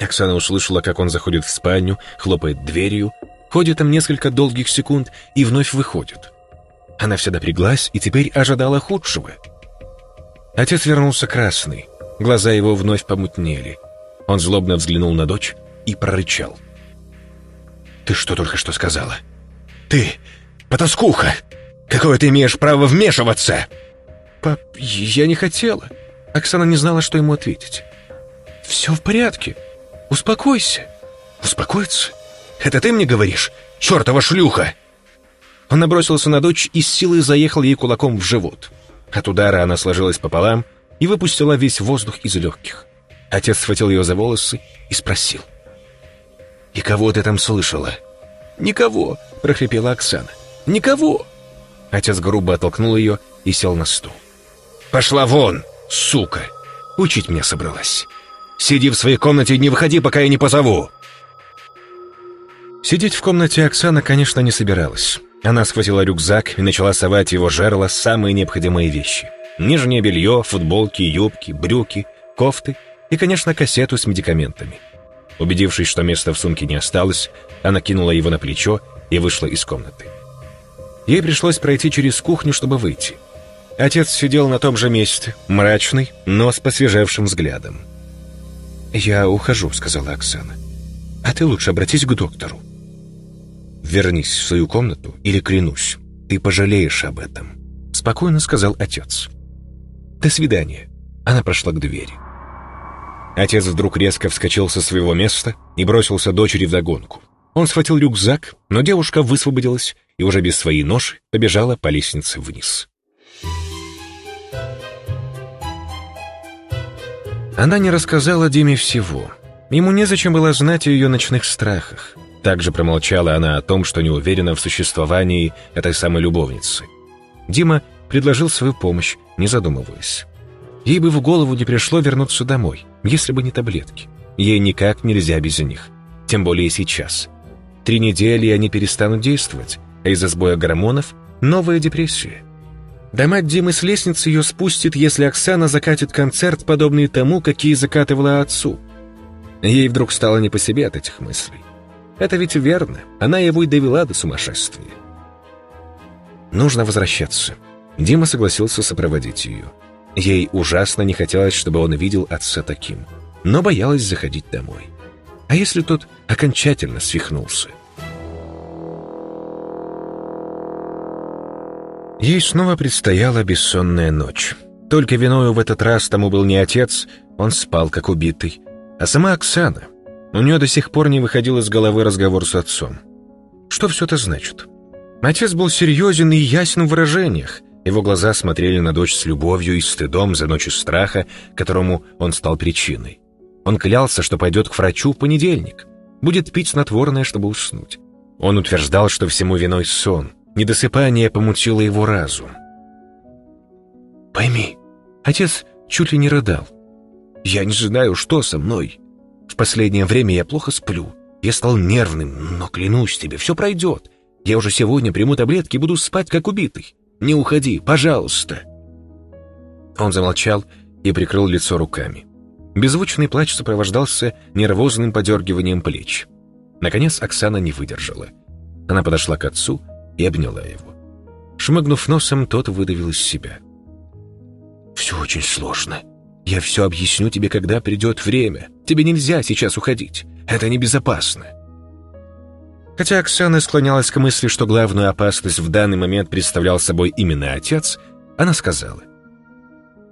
Оксана услышала, как он заходит в спальню, хлопает дверью, ходит там несколько долгих секунд и вновь выходит. Она вся напряглась и теперь ожидала худшего. Отец вернулся красный, глаза его вновь помутнели. Он злобно взглянул на дочь и прорычал. «Ты что только что сказала? Ты, потаскуха! Какое ты имеешь право вмешиваться?» «Пап, я не хотела». Оксана не знала, что ему ответить. «Все в порядке. Успокойся». «Успокоиться? Это ты мне говоришь? Чертова шлюха!» Он набросился на дочь и с силой заехал ей кулаком в живот. От удара она сложилась пополам и выпустила весь воздух из легких. Отец схватил ее за волосы и спросил. «И кого ты там слышала?» «Никого», — прохрипела Оксана. «Никого!» Отец грубо оттолкнул ее и сел на стул. «Пошла вон, сука! Учить меня собралась. Сиди в своей комнате и не выходи, пока я не позову!» Сидеть в комнате Оксана, конечно, не собиралась. Она схватила рюкзак и начала совать в его жерло самые необходимые вещи. Нижнее белье, футболки, юбки, брюки, кофты и, конечно, кассету с медикаментами. Убедившись, что места в сумке не осталось, она кинула его на плечо и вышла из комнаты. Ей пришлось пройти через кухню, чтобы выйти. Отец сидел на том же месте, мрачный, но с посвежевшим взглядом. «Я ухожу», — сказала Оксана. «А ты лучше обратись к доктору». «Вернись в свою комнату или клянусь, ты пожалеешь об этом», — спокойно сказал отец. «До свидания». Она прошла к двери. Отец вдруг резко вскочил со своего места и бросился дочери вдогонку. Он схватил рюкзак, но девушка высвободилась и уже без своей ноши побежала по лестнице вниз. Она не рассказала Диме всего. Ему незачем было знать о ее ночных страхах. Также промолчала она о том, что не уверена в существовании этой самой любовницы. Дима предложил свою помощь, не задумываясь. Ей бы в голову не пришло вернуться домой, если бы не таблетки. Ей никак нельзя без них. Тем более сейчас. Три недели они перестанут действовать, а из-за сбоя гормонов новая депрессия. Да мать Димы с лестницы ее спустит, если Оксана закатит концерт, подобный тому, какие закатывала отцу. Ей вдруг стало не по себе от этих мыслей. Это ведь верно, она его и довела до сумасшествия. Нужно возвращаться. Дима согласился сопроводить ее. Ей ужасно не хотелось, чтобы он видел отца таким, но боялась заходить домой. А если тот окончательно свихнулся? Ей снова предстояла бессонная ночь. Только виною в этот раз тому был не отец, он спал как убитый, а сама Оксана. У нее до сих пор не выходил из головы разговор с отцом. Что все это значит? Отец был серьезен и ясен в выражениях, его глаза смотрели на дочь с любовью и стыдом за ночь страха, которому он стал причиной. Он клялся, что пойдет к врачу в понедельник, будет пить снотворное, чтобы уснуть. Он утверждал, что всему виной сон, недосыпание помутило его разум. «Пойми, отец чуть ли не рыдал. Я не знаю, что со мной. В последнее время я плохо сплю. Я стал нервным, но клянусь тебе, все пройдет. Я уже сегодня приму таблетки и буду спать, как убитый. Не уходи, пожалуйста!» Он замолчал и прикрыл лицо руками. Беззвучный плач сопровождался нервозным подергиванием плеч. Наконец Оксана не выдержала. Она подошла к отцу и обняла его. Шмыгнув носом, тот выдавил из себя. «Все очень сложно. Я все объясню тебе, когда придет время. Тебе нельзя сейчас уходить. Это небезопасно». Хотя Оксана склонялась к мысли, что главную опасность в данный момент представлял собой именно отец, она сказала,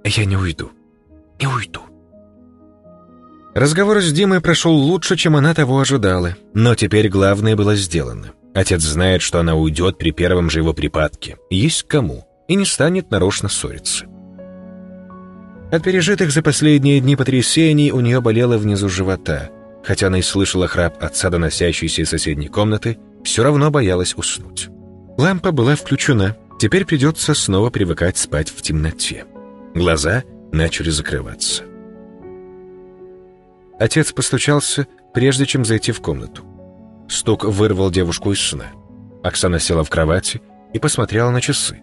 «Я не уйду, не уйду». Разговор с Димой прошел лучше, чем она того ожидала, но теперь главное было сделано. Отец знает, что она уйдет при первом же его припадке, есть кому, и не станет нарочно ссориться. От пережитых за последние дни потрясений у нее болело внизу живота. Хотя она и слышала храп отца, доносящийся из соседней комнаты, все равно боялась уснуть. Лампа была включена, теперь придется снова привыкать спать в темноте. Глаза начали закрываться. Отец постучался, прежде чем зайти в комнату. Стук вырвал девушку из сна. Оксана села в кровати и посмотрела на часы.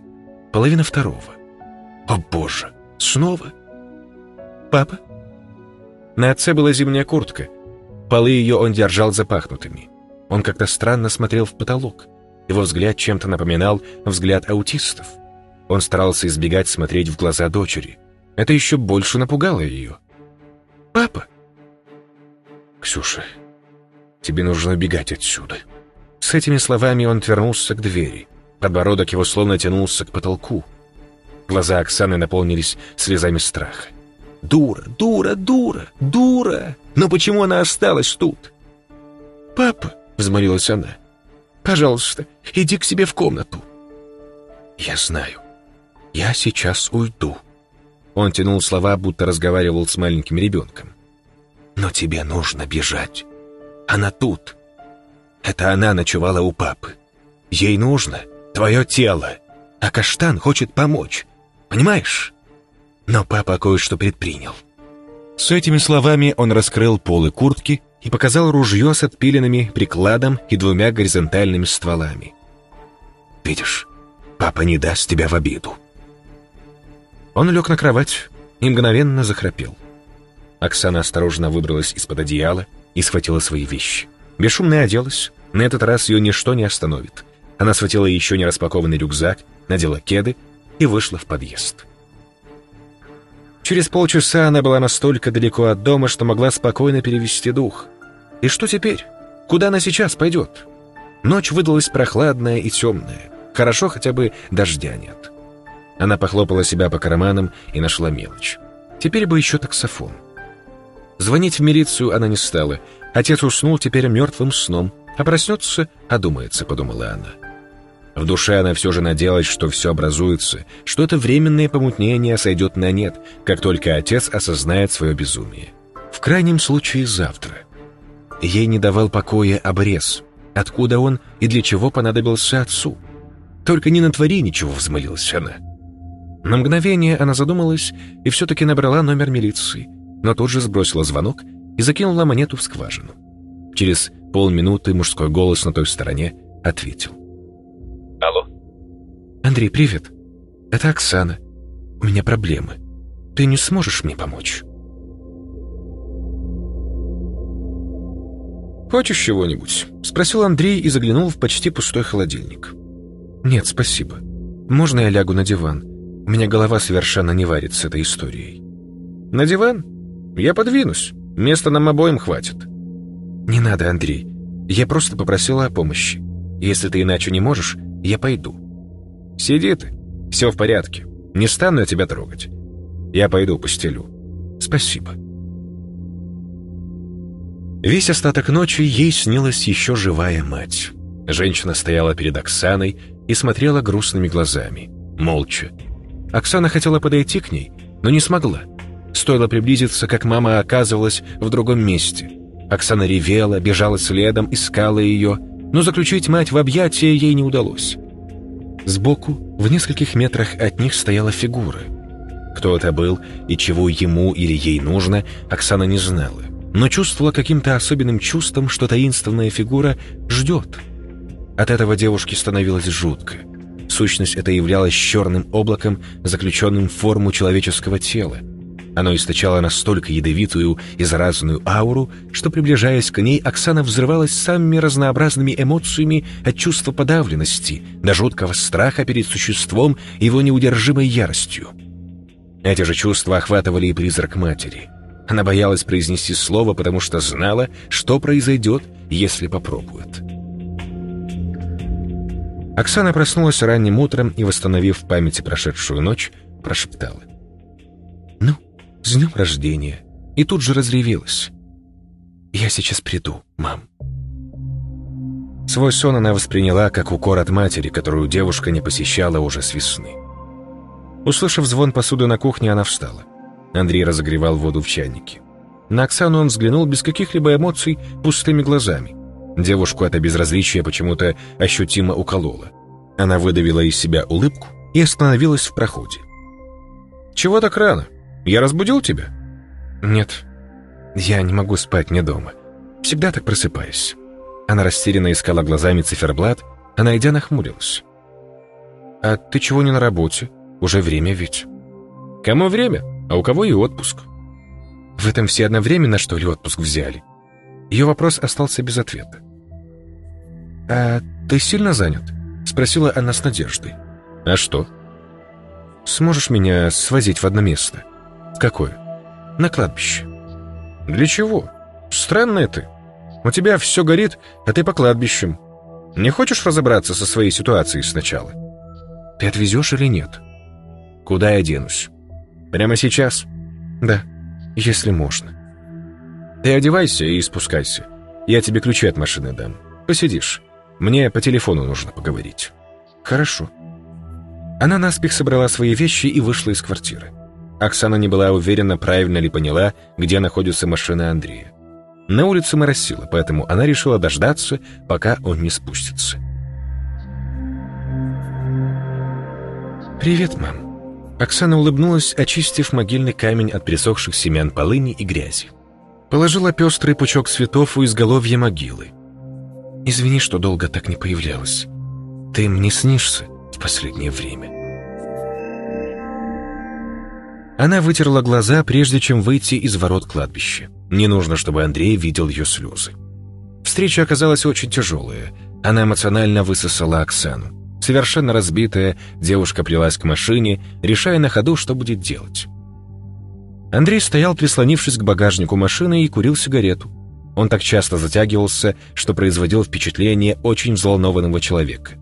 Половина второго. О боже, снова? «Папа?» На отце была зимняя куртка. Полы ее он держал запахнутыми. Он как-то странно смотрел в потолок. Его взгляд чем-то напоминал взгляд аутистов. Он старался избегать смотреть в глаза дочери. Это еще больше напугало ее. «Папа!» «Ксюша, тебе нужно убегать отсюда». С этими словами он отвернулся к двери. Подбородок его словно тянулся к потолку. Глаза Оксаны наполнились слезами страха. Дура, дура, дура, дура! Но почему она осталась тут? «Папа», — взмолилась она, — «пожалуйста, иди к себе в комнату». «Я знаю. Я сейчас уйду». Он тянул слова, будто разговаривал с маленьким ребенком. «Но тебе нужно бежать. Она тут. Это она ночевала у папы. Ей нужно твое тело, а Каштан хочет помочь. Понимаешь?» Но папа кое-что предпринял. С этими словами он раскрыл полы куртки и показал ружье с отпиленными прикладом и двумя горизонтальными стволами. «Видишь, папа не даст тебя в обиду». Он лег на кровать и мгновенно захрапел. Оксана осторожно выбралась из-под одеяла и схватила свои вещи. Бесшумно оделась, на этот раз ее ничто не остановит. Она схватила еще не распакованный рюкзак, надела кеды и вышла в подъезд. Через полчаса она была настолько далеко от дома, что могла спокойно перевести дух. И что теперь? Куда она сейчас пойдет? Ночь выдалась прохладная и темная. Хорошо, хотя бы дождя нет. Она похлопала себя по карманам и нашла мелочь. Теперь бы еще таксофон. Звонить в милицию она не стала. Отец уснул теперь мертвым сном, а проснется, одумается, подумала она. В душе она все же надеялась, что все образуется, что это временное помутнение сойдет на нет, как только отец осознает свое безумие. В крайнем случае завтра. Ей не давал покоя обрез. Откуда он и для чего понадобился отцу? Только не натвори ничего, взмолилась она. На мгновение она задумалась и все-таки набрала номер милиции, но тут же сбросила звонок и закинула монету в скважину. Через полминуты мужской голос на той стороне ответил. Андрей, привет. Это Оксана. У меня проблемы. Ты не сможешь мне помочь? «Хочешь чего-нибудь?» — спросил Андрей и заглянул в почти пустой холодильник. «Нет, спасибо. Можно я лягу на диван? У меня голова совершенно не варит с этой историей». «На диван? Я подвинусь. Места нам обоим хватит». «Не надо, Андрей. Я просто попросила о помощи. Если ты иначе не можешь, я пойду». «Сиди ты. Все в порядке. Не стану я тебя трогать. Я пойду постелю». «Спасибо». Весь остаток ночи ей снилась еще живая мать. Женщина стояла перед Оксаной и смотрела грустными глазами, молча. Оксана хотела подойти к ней, но не смогла. Стоило приблизиться, как мама оказывалась в другом месте. Оксана ревела, бежала следом, искала ее, но заключить мать в объятия ей не удалось. Сбоку, в нескольких метрах от них стояла фигура. Кто это был и чего ему или ей нужно, Оксана не знала, но чувствовала каким-то особенным чувством, что таинственная фигура ждет. От этого девушке становилось жутко. Сущность эта являлась черным облаком, заключенным в форму человеческого тела. Оно источало настолько ядовитую и заразную ауру, что, приближаясь к ней, Оксана взрывалась самыми разнообразными эмоциями от чувства подавленности до жуткого страха перед существом и его неудержимой яростью. Эти же чувства охватывали и призрак матери. Она боялась произнести слово, потому что знала, что произойдет, если попробует. Оксана проснулась ранним утром и, восстановив в памяти прошедшую ночь, прошептала. «Ну, с днем рождения!» И тут же разревелась. «Я сейчас приду, мам». Свой сон она восприняла как укор от матери, которую девушка не посещала уже с весны. Услышав звон посуды на кухне, она встала. Андрей разогревал воду в чайнике. На Оксану он взглянул без каких-либо эмоций пустыми глазами. Девушку это безразличие почему-то ощутимо укололо. Она выдавила из себя улыбку и остановилась в проходе. «Чего так рано? Я разбудил тебя?» «Нет, я не могу спать не дома. Всегда так просыпаюсь». Она растерянно искала глазами циферблат, а найдя нахмурилась. «А ты чего не на работе? Уже время ведь». «Кому время? А у кого и отпуск?» «В этом все одновременно, что ли, отпуск взяли?» Ее вопрос остался без ответа. «А ты сильно занят?» — спросила она с надеждой. «А что?» «Сможешь меня свозить в одно место?» «В какое?» «На кладбище». «Для чего? Странная ты. У тебя все горит, а ты по кладбищам. Не хочешь разобраться со своей ситуацией сначала?» «Ты отвезешь или нет?» «Куда я денусь?» «Прямо сейчас?» «Да, если можно». «Ты одевайся и спускайся. Я тебе ключи от машины дам. Посидишь. Мне по телефону нужно поговорить». «Хорошо». Она наспех собрала свои вещи и вышла из квартиры. Оксана не была уверена, правильно ли поняла, где находится машина Андрея. На улице моросило, поэтому она решила дождаться, пока он не спустится. «Привет, мам». Оксана улыбнулась, очистив могильный камень от пересохших семян полыни и грязи. Положила пестрый пучок цветов у изголовья могилы. Извини, что долго так не появлялась. Ты мне снишься в последнее время. Она вытерла глаза, прежде чем выйти из ворот кладбища. Не нужно, чтобы Андрей видел ее слезы. Встреча оказалась очень тяжелая. Она эмоционально высосала Оксану. Совершенно разбитая, девушка плелась к машине, решая на ходу, что будет делать. Андрей стоял, прислонившись к багажнику машины, и курил сигарету. Он так часто затягивался, что производил впечатление очень взволнованного человека.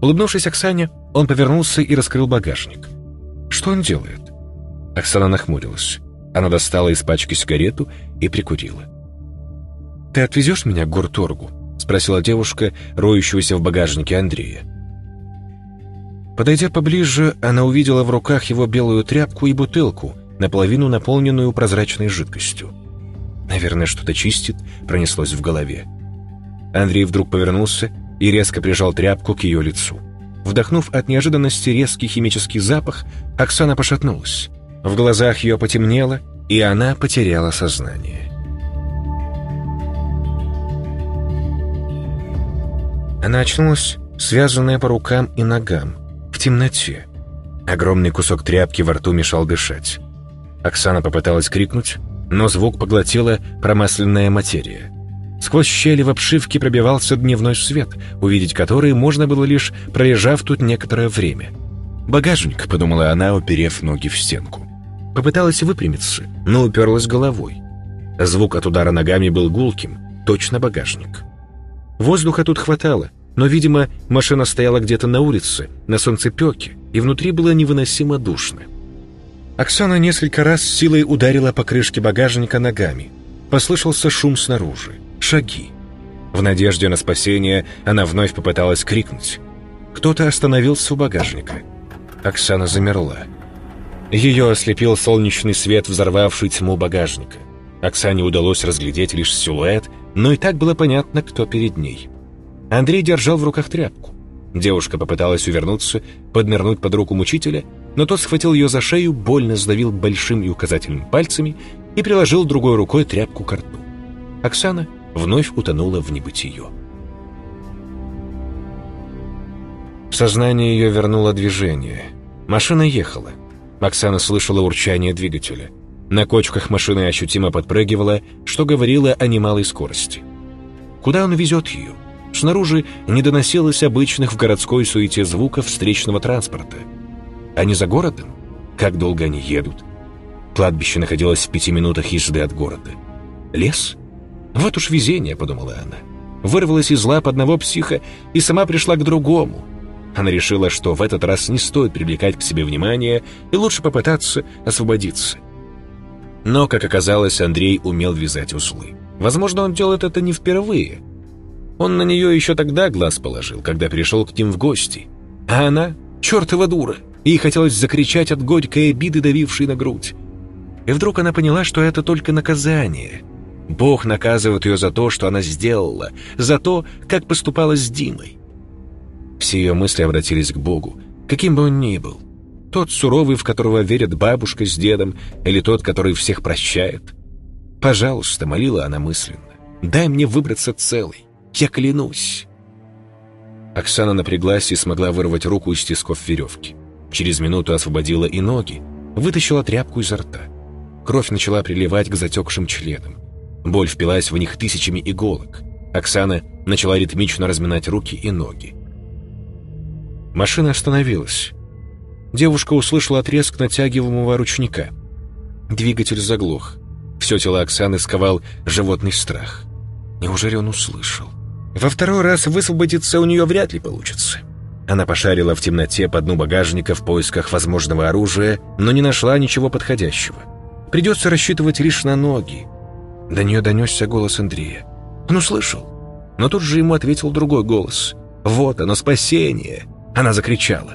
Улыбнувшись Оксане, он повернулся и раскрыл багажник. Что он делает? Оксана нахмурилась. Она достала из пачки сигарету и прикурила. «Ты отвезешь меня к горторгу?» — спросила девушка, роющегося в багажнике Андрея. Подойдя поближе, она увидела в руках его белую тряпку и бутылку, наполовину наполненную прозрачной жидкостью. Наверное, что-то чистит, пронеслось в голове. Андрей вдруг повернулся и резко прижал тряпку к ее лицу. Вдохнув от неожиданности резкий химический запах, Оксана пошатнулась. В глазах ее потемнело, и она потеряла сознание. Она очнулась, связанная по рукам и ногам, в темноте. Огромный кусок тряпки во рту мешал дышать. Оксана попыталась крикнуть, но звук поглотила промасленная материя. Сквозь щели в обшивке пробивался дневной свет, увидеть который можно было лишь пролежав тут некоторое время. «Багажник», — подумала она, уперев ноги в стенку. Попыталась выпрямиться, но уперлась головой. Звук от удара ногами был гулким, точно багажник. Воздуха тут хватало, но, видимо, машина стояла где-то на улице, на солнцепеке, и внутри было невыносимо душно. Оксана несколько раз силой ударила по крышке багажника ногами. Послышался шум снаружи, шаги. В надежде на спасение она вновь попыталась крикнуть. Кто-то остановился у багажника. Оксана замерла. Ее ослепил солнечный свет, взорвавший тьму багажника. Оксане удалось разглядеть лишь силуэт, но и так было понятно, кто перед ней. Андрей держал в руках тряпку. Девушка попыталась увернуться, поднырнуть под руку мучителя, но тот схватил ее за шею, больно сдавил большим и указательным пальцами и приложил другой рукой тряпку к рту. Оксана вновь утонула в небытие. В сознание ее вернуло движение. Машина ехала. Оксана слышала урчание двигателя. На кочках машины ощутимо подпрыгивала, что говорило о немалой скорости. Куда он везет ее? Снаружи не доносилось обычных в городской суете звуков встречного транспорта – они за городом? Как долго они едут? Кладбище находилось в пяти минутах езды от города. Лес? Вот уж везение, подумала она. Вырвалась из лап одного психа и сама пришла к другому. Она решила, что в этот раз не стоит привлекать к себе внимание и лучше попытаться освободиться. Но, как оказалось, Андрей умел вязать узлы. Возможно, он делает это не впервые. Он на нее еще тогда глаз положил, когда пришел к ним в гости. А она — чертова дура. Ей хотелось закричать от горькой обиды, давившей на грудь. И вдруг она поняла, что это только наказание. Бог наказывает ее за то, что она сделала, за то, как поступала с Димой. Все ее мысли обратились к Богу, каким бы он ни был. Тот суровый, в которого верят бабушка с дедом, или тот, который всех прощает. «Пожалуйста», — молила она мысленно, — «дай мне выбраться целой, я клянусь». Оксана напряглась и смогла вырвать руку из тисков веревки. Через минуту освободила и ноги, вытащила тряпку изо рта. Кровь начала приливать к затекшим членам. Боль впилась в них тысячами иголок. Оксана начала ритмично разминать руки и ноги. Машина остановилась. Девушка услышала треск натягиваемого ручника. Двигатель заглох. Все тело Оксаны сковал животный страх. Неужели он услышал? Во второй раз высвободиться у нее вряд ли получится. Она пошарила в темноте по дну багажника в поисках возможного оружия, но не нашла ничего подходящего. Придется рассчитывать лишь на ноги. До нее донесся голос Андрея. Он услышал. Но тут же ему ответил другой голос. «Вот оно, спасение!» Она закричала.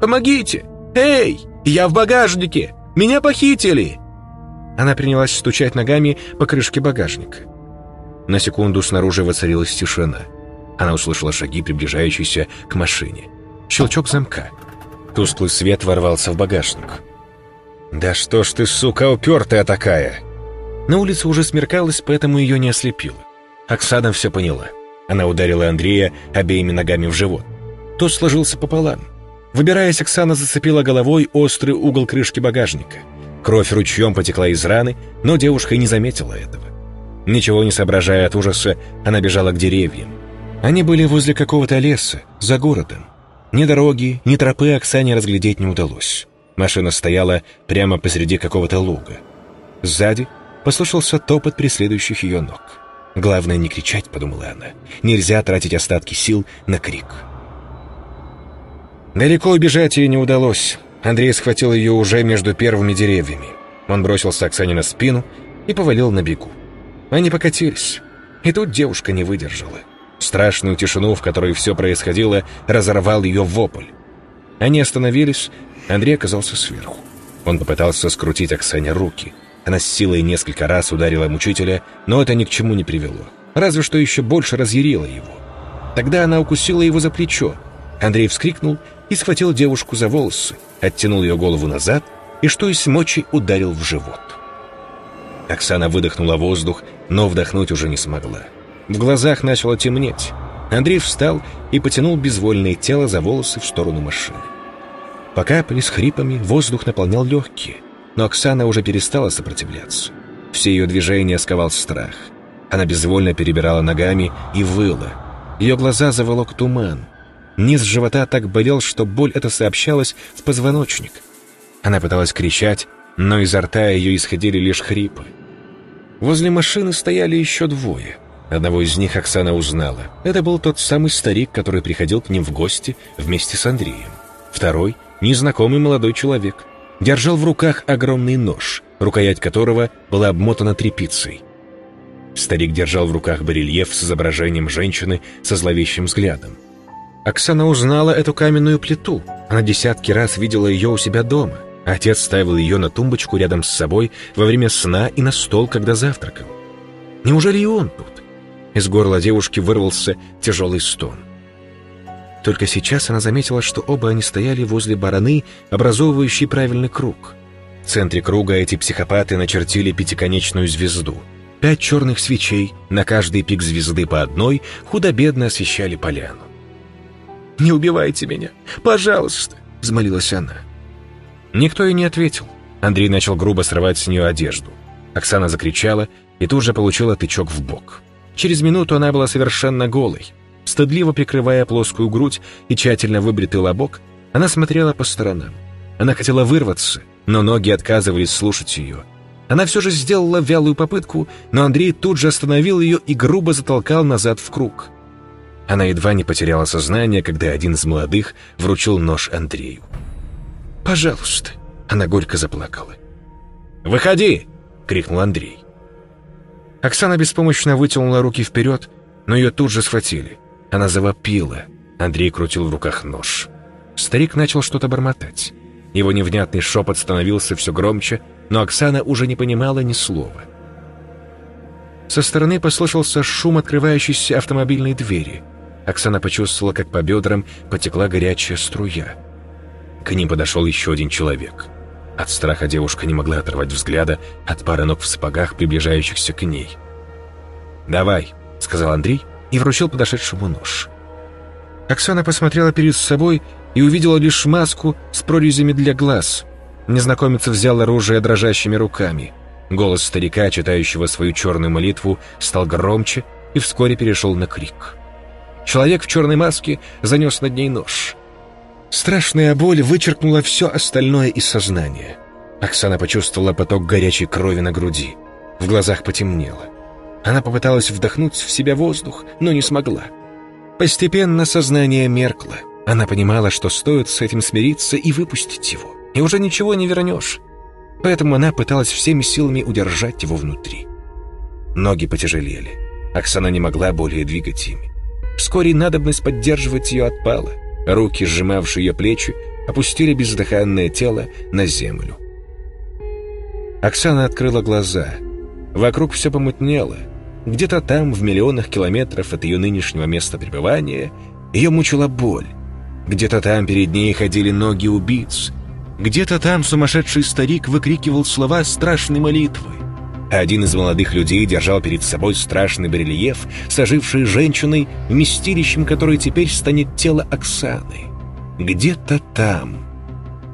«Помогите! Эй, я в багажнике! Меня похитили!» Она принялась стучать ногами по крышке багажника. На секунду снаружи воцарилась тишина. Она услышала шаги, приближающиеся к машине. Щелчок замка. Тусклый свет ворвался в багажник. «Да что ж ты, сука, упертая такая!» На улице уже смеркалось, поэтому ее не ослепило. Оксана все поняла. Она ударила Андрея обеими ногами в живот. Тот сложился пополам. Выбираясь, Оксана зацепила головой острый угол крышки багажника. Кровь ручьем потекла из раны, но девушка и не заметила этого. Ничего не соображая от ужаса, она бежала к деревьям. Они были возле какого-то леса, за городом. Ни дороги, ни тропы Оксане разглядеть не удалось. Машина стояла прямо посреди какого-то луга. Сзади послышался топот преследующих ее ног. «Главное не кричать», — подумала она. «Нельзя тратить остатки сил на крик». Далеко убежать ей не удалось. Андрей схватил ее уже между первыми деревьями. Он бросился Оксане на спину и повалил на бегу. Они покатились. И тут девушка не выдержала. Страшную тишину, в которой все происходило, разорвал ее вопль. Они остановились, Андрей оказался сверху. Он попытался скрутить Оксане руки. Она с силой несколько раз ударила мучителя, но это ни к чему не привело. Разве что еще больше разъярило его. Тогда она укусила его за плечо. Андрей вскрикнул и схватил девушку за волосы, оттянул ее голову назад и, что из мочи, ударил в живот. Оксана выдохнула воздух, но вдохнуть уже не смогла. В глазах начало темнеть. Андрей встал и потянул безвольное тело за волосы в сторону машины. Пока с хрипами, воздух наполнял легкие, но Оксана уже перестала сопротивляться. Все ее движения сковал страх. Она безвольно перебирала ногами и выла. Ее глаза заволок туман. Низ живота так болел, что боль эта сообщалась в позвоночник. Она пыталась кричать, но изо рта ее исходили лишь хрипы. Возле машины стояли еще двое. Одного из них Оксана узнала. Это был тот самый старик, который приходил к ним в гости вместе с Андреем. Второй — незнакомый молодой человек. Держал в руках огромный нож, рукоять которого была обмотана тряпицей. Старик держал в руках барельеф с изображением женщины со зловещим взглядом. Оксана узнала эту каменную плиту. Она десятки раз видела ее у себя дома. Отец ставил ее на тумбочку рядом с собой во время сна и на стол, когда завтракал. Неужели и он тут? Из горла девушки вырвался тяжелый стон. Только сейчас она заметила, что оба они стояли возле бараны, образовывающей правильный круг. В центре круга эти психопаты начертили пятиконечную звезду. Пять черных свечей, на каждый пик звезды по одной, худо-бедно освещали поляну. «Не убивайте меня! Пожалуйста!» — взмолилась она. Никто и не ответил. Андрей начал грубо срывать с нее одежду. Оксана закричала и тут же получила тычок в бок. Через минуту она была совершенно голой. Стыдливо прикрывая плоскую грудь и тщательно выбритый лобок, она смотрела по сторонам. Она хотела вырваться, но ноги отказывались слушать ее. Она все же сделала вялую попытку, но Андрей тут же остановил ее и грубо затолкал назад в круг. Она едва не потеряла сознание, когда один из молодых вручил нож Андрею. «Пожалуйста!» Она горько заплакала. «Выходи!» — крикнул Андрей. Оксана беспомощно вытянула руки вперед, но ее тут же схватили. Она завопила. Андрей крутил в руках нож. Старик начал что-то бормотать. Его невнятный шепот становился все громче, но Оксана уже не понимала ни слова. Со стороны послышался шум открывающейся автомобильной двери. Оксана почувствовала, как по бедрам потекла горячая струя. К ним подошел еще один человек. От страха девушка не могла оторвать взгляда от пары ног в сапогах, приближающихся к ней. «Давай», — сказал Андрей и вручил подошедшему нож. Оксана посмотрела перед собой и увидела лишь маску с прорезями для глаз. Незнакомец взял оружие дрожащими руками. Голос старика, читающего свою черную молитву, стал громче и вскоре перешел на крик. Человек в черной маске занес над ней нож. Страшная боль вычеркнула все остальное из сознания. Оксана почувствовала поток горячей крови на груди. В глазах потемнело. Она попыталась вдохнуть в себя воздух, но не смогла. Постепенно сознание меркло. Она понимала, что стоит с этим смириться и выпустить его. И уже ничего не вернешь. Поэтому она пыталась всеми силами удержать его внутри. Ноги потяжелели. Оксана не могла более двигать ими. Вскоре надобность поддерживать ее отпала. Руки, сжимавшие ее плечи, опустили бездыханное тело на землю. Оксана открыла глаза. Вокруг все помутнело. Где-то там, в миллионах километров от ее нынешнего места пребывания, ее мучила боль. Где-то там перед ней ходили ноги убийц. Где-то там сумасшедший старик выкрикивал слова страшной молитвы. Один из молодых людей держал перед собой страшный барельеф с ожившей женщиной, вместилищем которой теперь станет тело Оксаны. Где-то там.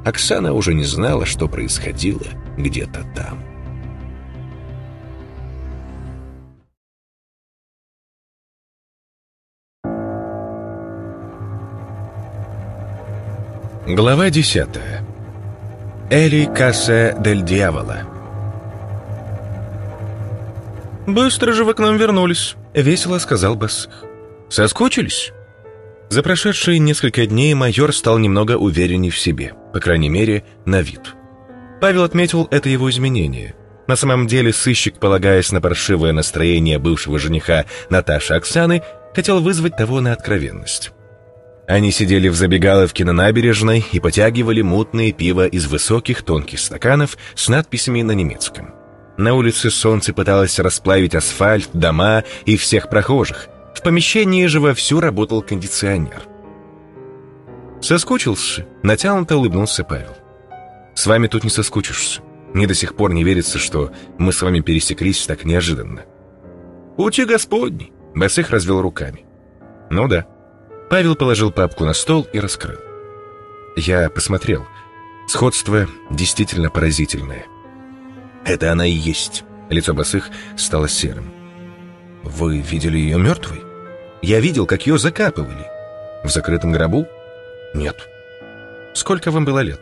Оксана уже не знала, что происходило где-то там. Глава десятая. Эли Кассе дель Дьявола. «Быстро же вы к нам вернулись», — весело сказал Басых. «Соскучились?» За прошедшие несколько дней майор стал немного уверенней в себе, по крайней мере, на вид. Павел отметил это его изменение. На самом деле сыщик, полагаясь на паршивое настроение бывшего жениха Наташи Оксаны, хотел вызвать того на откровенность. Они сидели в забегаловке на набережной и потягивали мутное пиво из высоких тонких стаканов с надписями на немецком. На улице солнце пыталось расплавить асфальт, дома и всех прохожих. В помещении же вовсю работал кондиционер. «Соскучился?» — натянуто улыбнулся Павел. «С вами тут не соскучишься. Мне до сих пор не верится, что мы с вами пересеклись так неожиданно». «Учи Господний!» — Басых развел руками. «Ну да». Павел положил папку на стол и раскрыл. Я посмотрел. Сходство действительно поразительное. Это она и есть. Лицо Басых стало серым. Вы видели ее мертвой? Я видел, как ее закапывали. В закрытом гробу? Нет. Сколько вам было лет?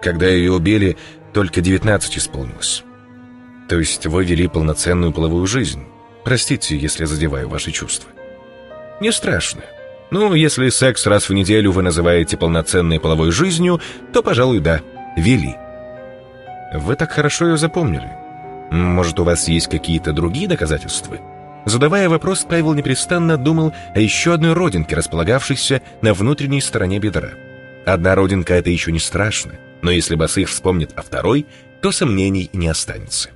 Когда ее убили, только 19 исполнилось. То есть вы вели полноценную половую жизнь. Простите, если задеваю ваши чувства. Не страшно. Ну, если секс раз в неделю вы называете полноценной половой жизнью, то, пожалуй, да, вели. Вы так хорошо ее запомнили. Может, у вас есть какие-то другие доказательства? Задавая вопрос, Павел непрестанно думал о еще одной родинке, располагавшейся на внутренней стороне бедра. Одна родинка — это еще не страшно, но если Басых вспомнит о второй, то сомнений не останется.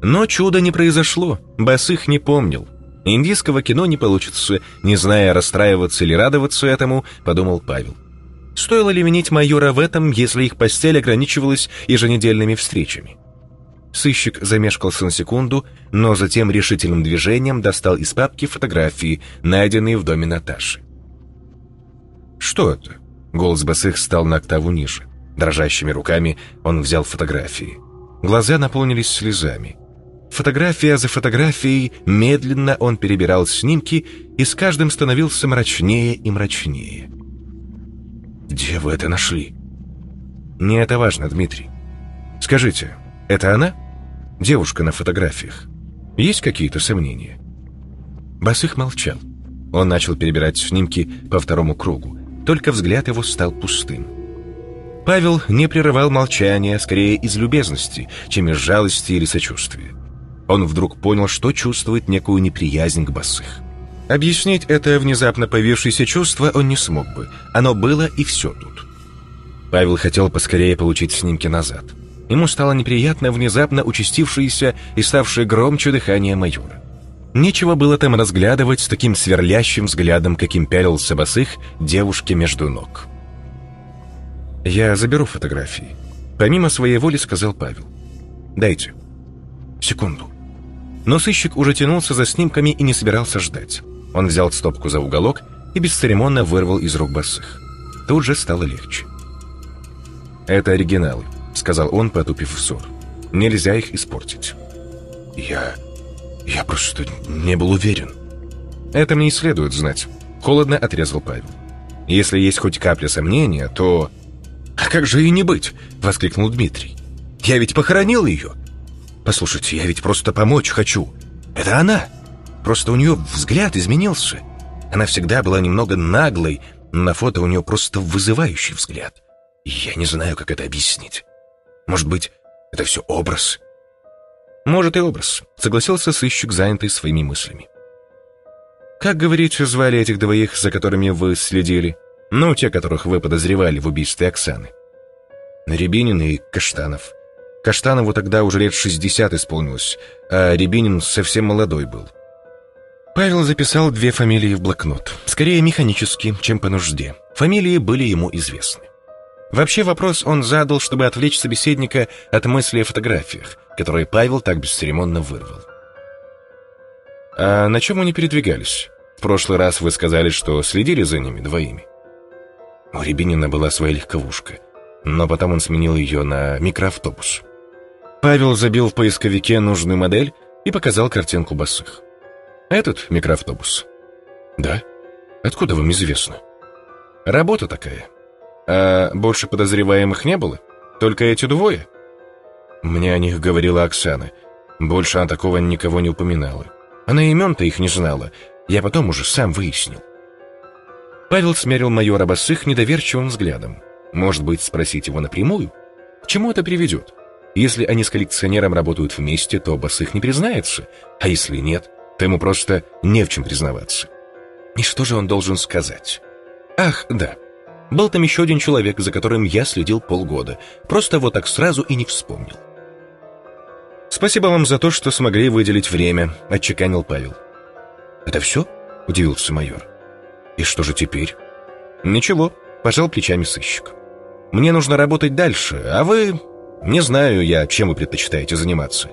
Но чуда не произошло, Басых не помнил. Индийского кино не получится, не зная, расстраиваться или радоваться этому, подумал Павел. Стоило ли винить майора в этом, если их постель ограничивалась еженедельными встречами? Сыщик замешкался на секунду, но затем решительным движением достал из папки фотографии, найденные в доме Наташи. «Что это?» Голос Басых стал на октаву ниже. Дрожащими руками он взял фотографии. Глаза наполнились слезами. Фотография за фотографией медленно он перебирал снимки и с каждым становился мрачнее и мрачнее. «Где вы это нашли?» «Не это важно, Дмитрий. Скажите, это она? Девушка на фотографиях. Есть какие-то сомнения?» Басых молчал. Он начал перебирать снимки по второму кругу, только взгляд его стал пустым. Павел не прерывал молчания, скорее из любезности, чем из жалости или сочувствия. Он вдруг понял, что чувствует некую неприязнь к Басых. Объяснить это внезапно появившееся чувство он не смог бы. Оно было и все тут. Павел хотел поскорее получить снимки назад. Ему стало неприятно внезапно участившееся и ставшее громче дыхание майора. Нечего было там разглядывать с таким сверлящим взглядом, каким пялился босых девушке между ног. «Я заберу фотографии», — помимо своей воли сказал Павел. «Дайте». «Секунду». Но сыщик уже тянулся за снимками и не собирался ждать. Он взял стопку за уголок и бесцеремонно вырвал из рук босых. Тут же стало легче. «Это оригиналы», — сказал он, потупив взор. «Нельзя их испортить». «Я... я просто не был уверен». «Это мне и следует знать», — холодно отрезал Павел. «Если есть хоть капля сомнения, то...» «А как же и не быть?» — воскликнул Дмитрий. «Я ведь похоронил ее!» «Послушайте, я ведь просто помочь хочу. Это она!» Просто у нее взгляд изменился. Она всегда была немного наглой, на фото у нее просто вызывающий взгляд. Я не знаю, как это объяснить. Может быть, это все образ? Может и образ, согласился сыщик, занятый своими мыслями. Как, говорите, звали этих двоих, за которыми вы следили? Ну, те, которых вы подозревали в убийстве Оксаны. Рябинин и Каштанов. Каштанову тогда уже лет 60 исполнилось, а Рябинин совсем молодой был. Павел записал две фамилии в блокнот. Скорее механически, чем по нужде. Фамилии были ему известны. Вообще вопрос он задал, чтобы отвлечь собеседника от мысли о фотографиях, которые Павел так бесцеремонно вырвал. «А на чем они передвигались? В прошлый раз вы сказали, что следили за ними двоими». У Рябинина была своя легковушка, но потом он сменил ее на микроавтобус. Павел забил в поисковике нужную модель и показал картинку босых. Этот микроавтобус? Да. Откуда вам известно? Работа такая. А больше подозреваемых не было? Только эти двое? Мне о них говорила Оксана. Больше она такого никого не упоминала. Она имен-то их не знала. Я потом уже сам выяснил. Павел смерил майора Басых недоверчивым взглядом. Может быть, спросить его напрямую? К чему это приведет? Если они с коллекционером работают вместе, то Басых не признается, а если нет, то ему просто не в чем признаваться. И что же он должен сказать? Ах, да. Был там еще один человек, за которым я следил полгода. Просто вот так сразу и не вспомнил. «Спасибо вам за то, что смогли выделить время», — отчеканил Павел. «Это все?» — удивился майор. «И что же теперь?» «Ничего», — пожал плечами сыщик. «Мне нужно работать дальше, а вы...» «Не знаю я, чем вы предпочитаете заниматься.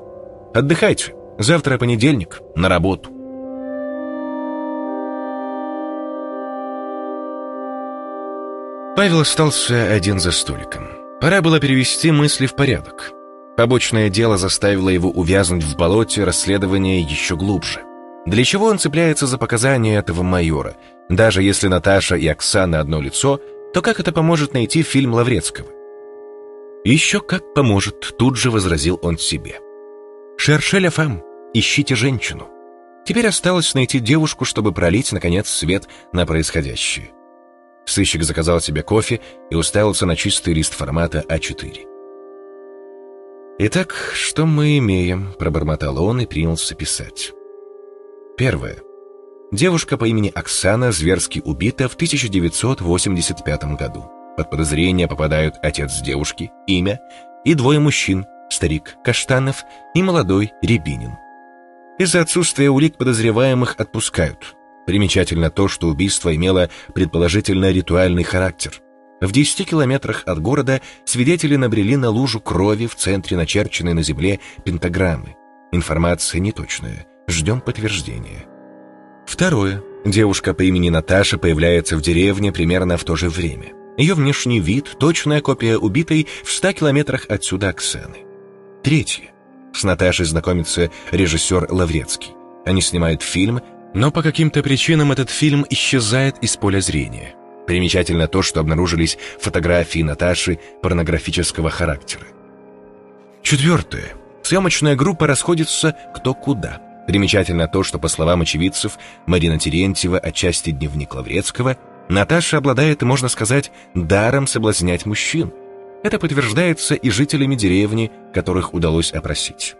Отдыхайте. Завтра понедельник, на работу. Павел остался один за столиком. Пора было перевести мысли в порядок. Побочное дело заставило его увязнуть в болоте расследования еще глубже. Для чего он цепляется за показания этого майора? Даже если Наташа и Оксана одно лицо, то как это поможет найти фильм Лаврецкого? Еще как поможет, тут же возразил он себе. Шершеля фам, ищите женщину. Теперь осталось найти девушку, чтобы пролить, наконец, свет на происходящее. Сыщик заказал себе кофе и уставился на чистый лист формата А4. «Итак, что мы имеем?» – пробормотал он и принялся писать. Первое. Девушка по имени Оксана зверски убита в 1985 году. Под подозрение попадают отец девушки, имя, и двое мужчин, старик Каштанов и молодой Рябинин. Из-за отсутствия улик подозреваемых отпускают. Примечательно то, что убийство имело предположительно ритуальный характер. В 10 километрах от города свидетели набрели на лужу крови в центре начерченной на земле пентаграммы. Информация неточная. Ждем подтверждения. Второе. Девушка по имени Наташа появляется в деревне примерно в то же время. Ее внешний вид – точная копия убитой в 100 километрах отсюда Оксаны. Третье. С Наташей знакомится режиссер Лаврецкий. Они снимают фильм, но по каким-то причинам этот фильм исчезает из поля зрения. Примечательно то, что обнаружились фотографии Наташи порнографического характера. Четвертое. Съемочная группа расходится кто куда. Примечательно то, что, по словам очевидцев, Марина Терентьева, отчасти дневник Лаврецкого, Наташа обладает, можно сказать, даром соблазнять мужчин. Это подтверждается и жителями деревни, которых удалось опросить.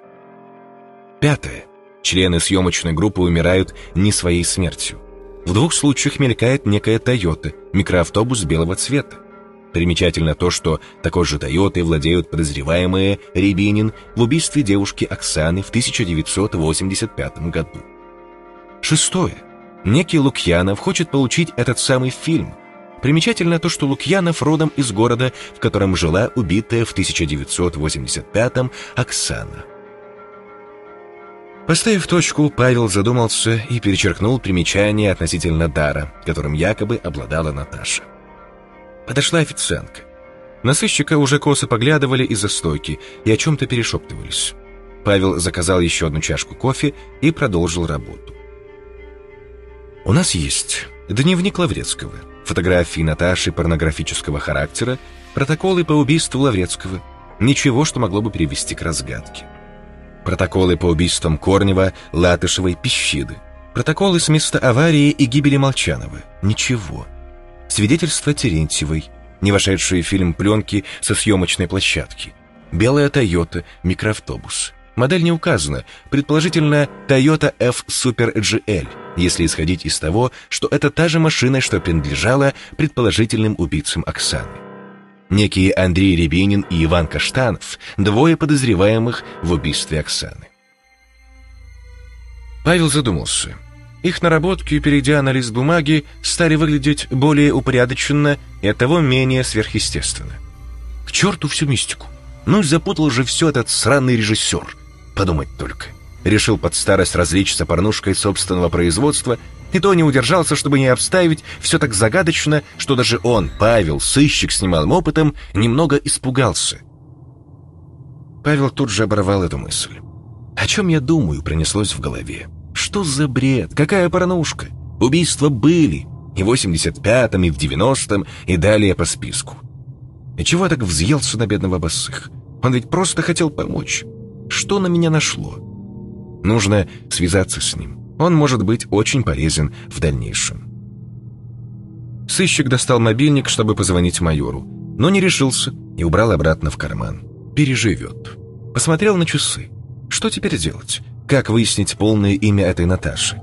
Пятое. Члены съемочной группы умирают не своей смертью. В двух случаях мелькает некая «Тойота», микроавтобус белого цвета. Примечательно то, что такой же «Тойотой» владеют подозреваемые Рябинин в убийстве девушки Оксаны в 1985 году. Шестое. Некий Лукьянов хочет получить этот самый фильм. Примечательно то, что Лукьянов родом из города, в котором жила убитая в 1985 Оксана. Поставив точку, Павел задумался и перечеркнул примечание относительно дара, которым якобы обладала Наташа. Подошла официантка. На сыщика уже косо поглядывали из-за стойки и о чем-то перешептывались. Павел заказал еще одну чашку кофе и продолжил работу. «У нас есть дневник Лаврецкого, фотографии Наташи порнографического характера, протоколы по убийству Лаврецкого, ничего, что могло бы привести к разгадке. Протоколы по убийствам Корнева, Латышевой, Пищиды, протоколы с места аварии и гибели Молчанова, ничего» свидетельство Терентьевой, не вошедшие в фильм пленки со съемочной площадки, белая Toyota микроавтобус. Модель не указана, предположительно Toyota F Super GL, если исходить из того, что это та же машина, что принадлежала предположительным убийцам Оксаны. Некие Андрей Рябинин и Иван Каштанов, двое подозреваемых в убийстве Оксаны. Павел задумался – их наработки, перейдя на лист бумаги, стали выглядеть более упорядоченно и оттого менее сверхъестественно. К черту всю мистику. Ну, запутал же все этот сраный режиссер. Подумать только. Решил под старость развлечься порнушкой собственного производства, и то не удержался, чтобы не обставить все так загадочно, что даже он, Павел, сыщик с немалым опытом, немного испугался. Павел тут же оборвал эту мысль. «О чем я думаю?» пронеслось в голове. Что за бред? Какая порнушка? Убийства были. И в 85-м, и в 90-м, и далее по списку. И чего так взъелся на бедного босых? Он ведь просто хотел помочь. Что на меня нашло? Нужно связаться с ним. Он может быть очень полезен в дальнейшем. Сыщик достал мобильник, чтобы позвонить майору, но не решился и убрал обратно в карман. Переживет. Посмотрел на часы. Что теперь делать? Как выяснить полное имя этой Наташи?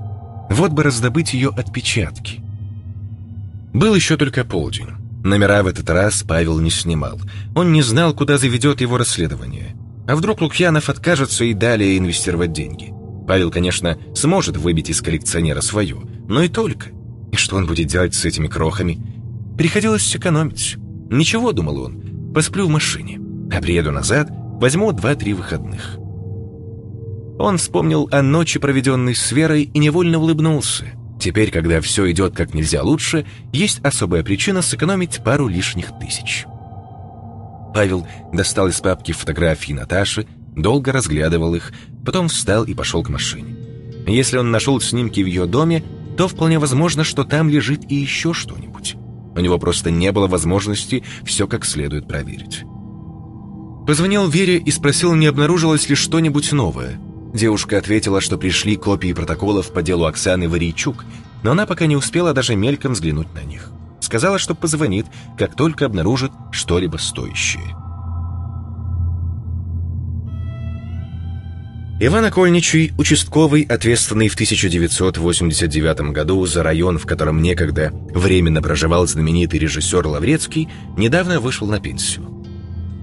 Вот бы раздобыть ее отпечатки. Был еще только полдень. Номера в этот раз Павел не снимал. Он не знал, куда заведет его расследование. А вдруг Лукьянов откажется и далее инвестировать деньги? Павел, конечно, сможет выбить из коллекционера свое, но и только. И что он будет делать с этими крохами? Приходилось экономить. Ничего, думал он, посплю в машине, а приеду назад, возьму два-три выходных. Он вспомнил о ночи, проведенной с Верой, и невольно улыбнулся. Теперь, когда все идет как нельзя лучше, есть особая причина сэкономить пару лишних тысяч. Павел достал из папки фотографии Наташи, долго разглядывал их, потом встал и пошел к машине. Если он нашел снимки в ее доме, то вполне возможно, что там лежит и еще что-нибудь. У него просто не было возможности все как следует проверить. Позвонил Вере и спросил, не обнаружилось ли что-нибудь новое. Девушка ответила, что пришли копии протоколов по делу Оксаны Варийчук, но она пока не успела даже мельком взглянуть на них. Сказала, что позвонит, как только обнаружит что-либо стоящее. Иван Окольничий, участковый, ответственный в 1989 году за район, в котором некогда временно проживал знаменитый режиссер Лаврецкий, недавно вышел на пенсию.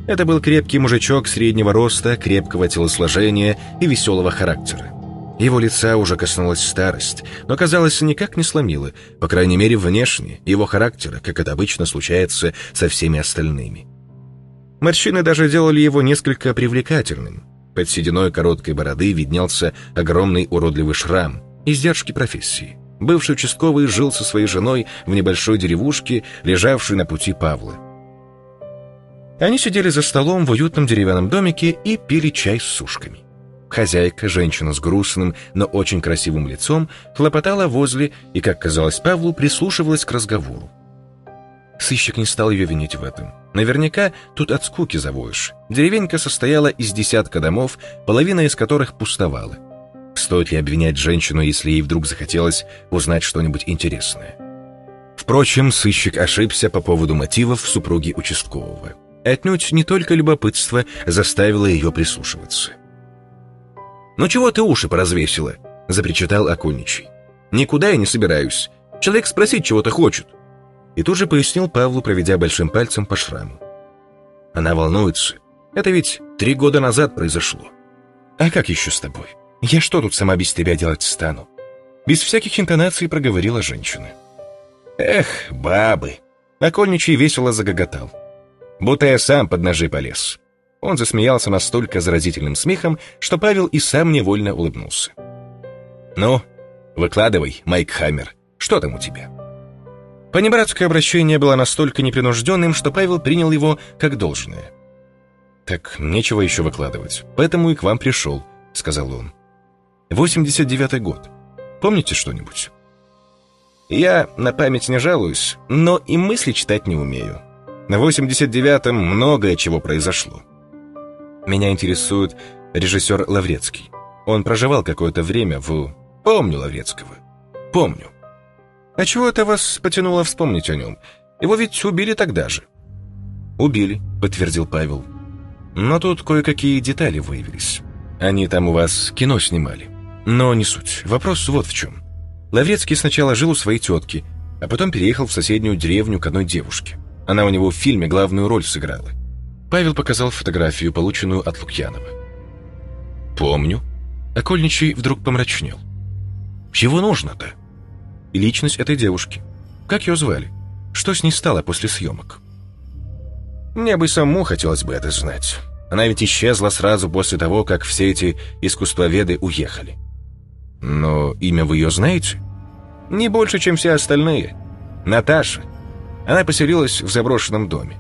Это был крепкий мужичок среднего роста, крепкого телосложения и веселого характера. Его лица уже коснулась старость, но, казалось, никак не сломила, по крайней мере, внешне, его характера, как это обычно случается со всеми остальными. Морщины даже делали его несколько привлекательным. Под сединой короткой бороды виднелся огромный уродливый шрам, издержки профессии. Бывший участковый жил со своей женой в небольшой деревушке, лежавшей на пути Павла. Они сидели за столом в уютном деревянном домике и пили чай с сушками. Хозяйка, женщина с грустным, но очень красивым лицом, хлопотала возле и, как казалось Павлу, прислушивалась к разговору. Сыщик не стал ее винить в этом. Наверняка тут от скуки завоешь. Деревенька состояла из десятка домов, половина из которых пустовала. Стоит ли обвинять женщину, если ей вдруг захотелось узнать что-нибудь интересное? Впрочем, сыщик ошибся по поводу мотивов супруги участкового. Отнюдь не только любопытство заставило ее прислушиваться. «Ну чего ты уши поразвесила?» — запричитал окольничий. «Никуда я не собираюсь. Человек спросить чего-то хочет». И тут же пояснил Павлу, проведя большим пальцем по шраму. Она волнуется. Это ведь три года назад произошло. А как еще с тобой? Я что тут сама без тебя делать стану? Без всяких интонаций проговорила женщина. Эх, бабы. Окольничий весело загоготал. Будто я сам под ножи полез. Он засмеялся настолько заразительным смехом, что Павел и сам невольно улыбнулся. «Ну, выкладывай, Майк Хаммер, что там у тебя?» Понебратское обращение было настолько непринужденным, что Павел принял его как должное. «Так нечего еще выкладывать, поэтому и к вам пришел», — сказал он. «89-й год. Помните что-нибудь?» «Я на память не жалуюсь, но и мысли читать не умею. На 89-м многое чего произошло. Меня интересует режиссер Лаврецкий. Он проживал какое-то время в... Помню Лаврецкого. Помню. А чего это вас потянуло вспомнить о нем? Его ведь убили тогда же. Убили, подтвердил Павел. Но тут кое-какие детали выявились. Они там у вас кино снимали. Но не суть. Вопрос вот в чем. Лаврецкий сначала жил у своей тетки, а потом переехал в соседнюю деревню к одной девушке. Она у него в фильме главную роль сыграла. Павел показал фотографию, полученную от Лукьянова. «Помню». Окольничий вдруг помрачнел. «Чего нужно-то?» Личность этой девушки. Как ее звали? Что с ней стало после съемок? Мне бы самому хотелось бы это знать. Она ведь исчезла сразу после того, как все эти искусствоведы уехали. Но имя вы ее знаете? Не больше, чем все остальные. Наташа. Она поселилась в заброшенном доме.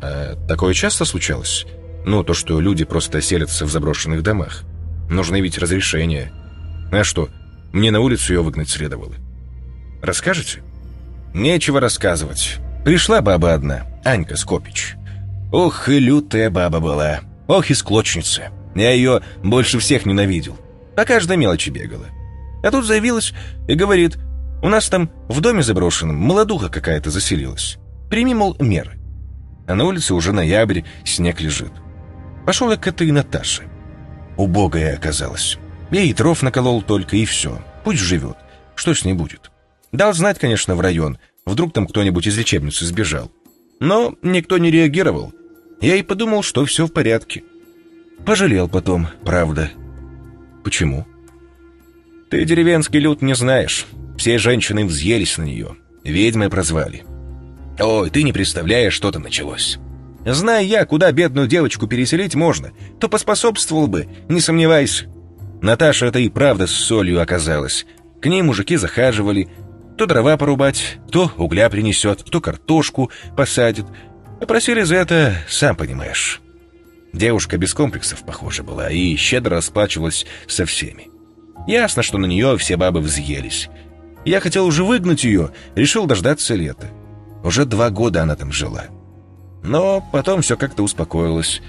А такое часто случалось? Ну, то, что люди просто селятся в заброшенных домах. Нужны ведь разрешения. А что, мне на улицу ее выгнать следовало? Расскажете? Нечего рассказывать. Пришла баба одна, Анька Скопич. Ох, и лютая баба была. Ох, и склочница. Я ее больше всех ненавидел. По каждой мелочи бегала. А тут заявилась и говорит, у нас там в доме заброшенном молодуха какая-то заселилась. Прими, мол, меры. А на улице уже ноябрь, снег лежит. Пошел я к этой Наташе. Убогая оказалась. Я ей дров наколол только, и все. Пусть живет. Что с ней будет? Дал знать, конечно, в район. Вдруг там кто-нибудь из лечебницы сбежал. Но никто не реагировал. Я и подумал, что все в порядке. Пожалел потом, правда. Почему? Ты деревенский люд не знаешь. Все женщины взъелись на нее. Ведьмы прозвали. Ой, ты не представляешь, что там началось. Зная я, куда бедную девочку переселить можно, то поспособствовал бы, не сомневайся. Наташа это и правда с солью оказалась. К ней мужики захаживали, то дрова порубать, то угля принесет, то картошку посадит. Просили за это, сам понимаешь. Девушка без комплексов, похоже, была и щедро расплачивалась со всеми. Ясно, что на нее все бабы взъелись. Я хотел уже выгнать ее, решил дождаться лета. Уже два года она там жила. Но потом все как-то успокоилось,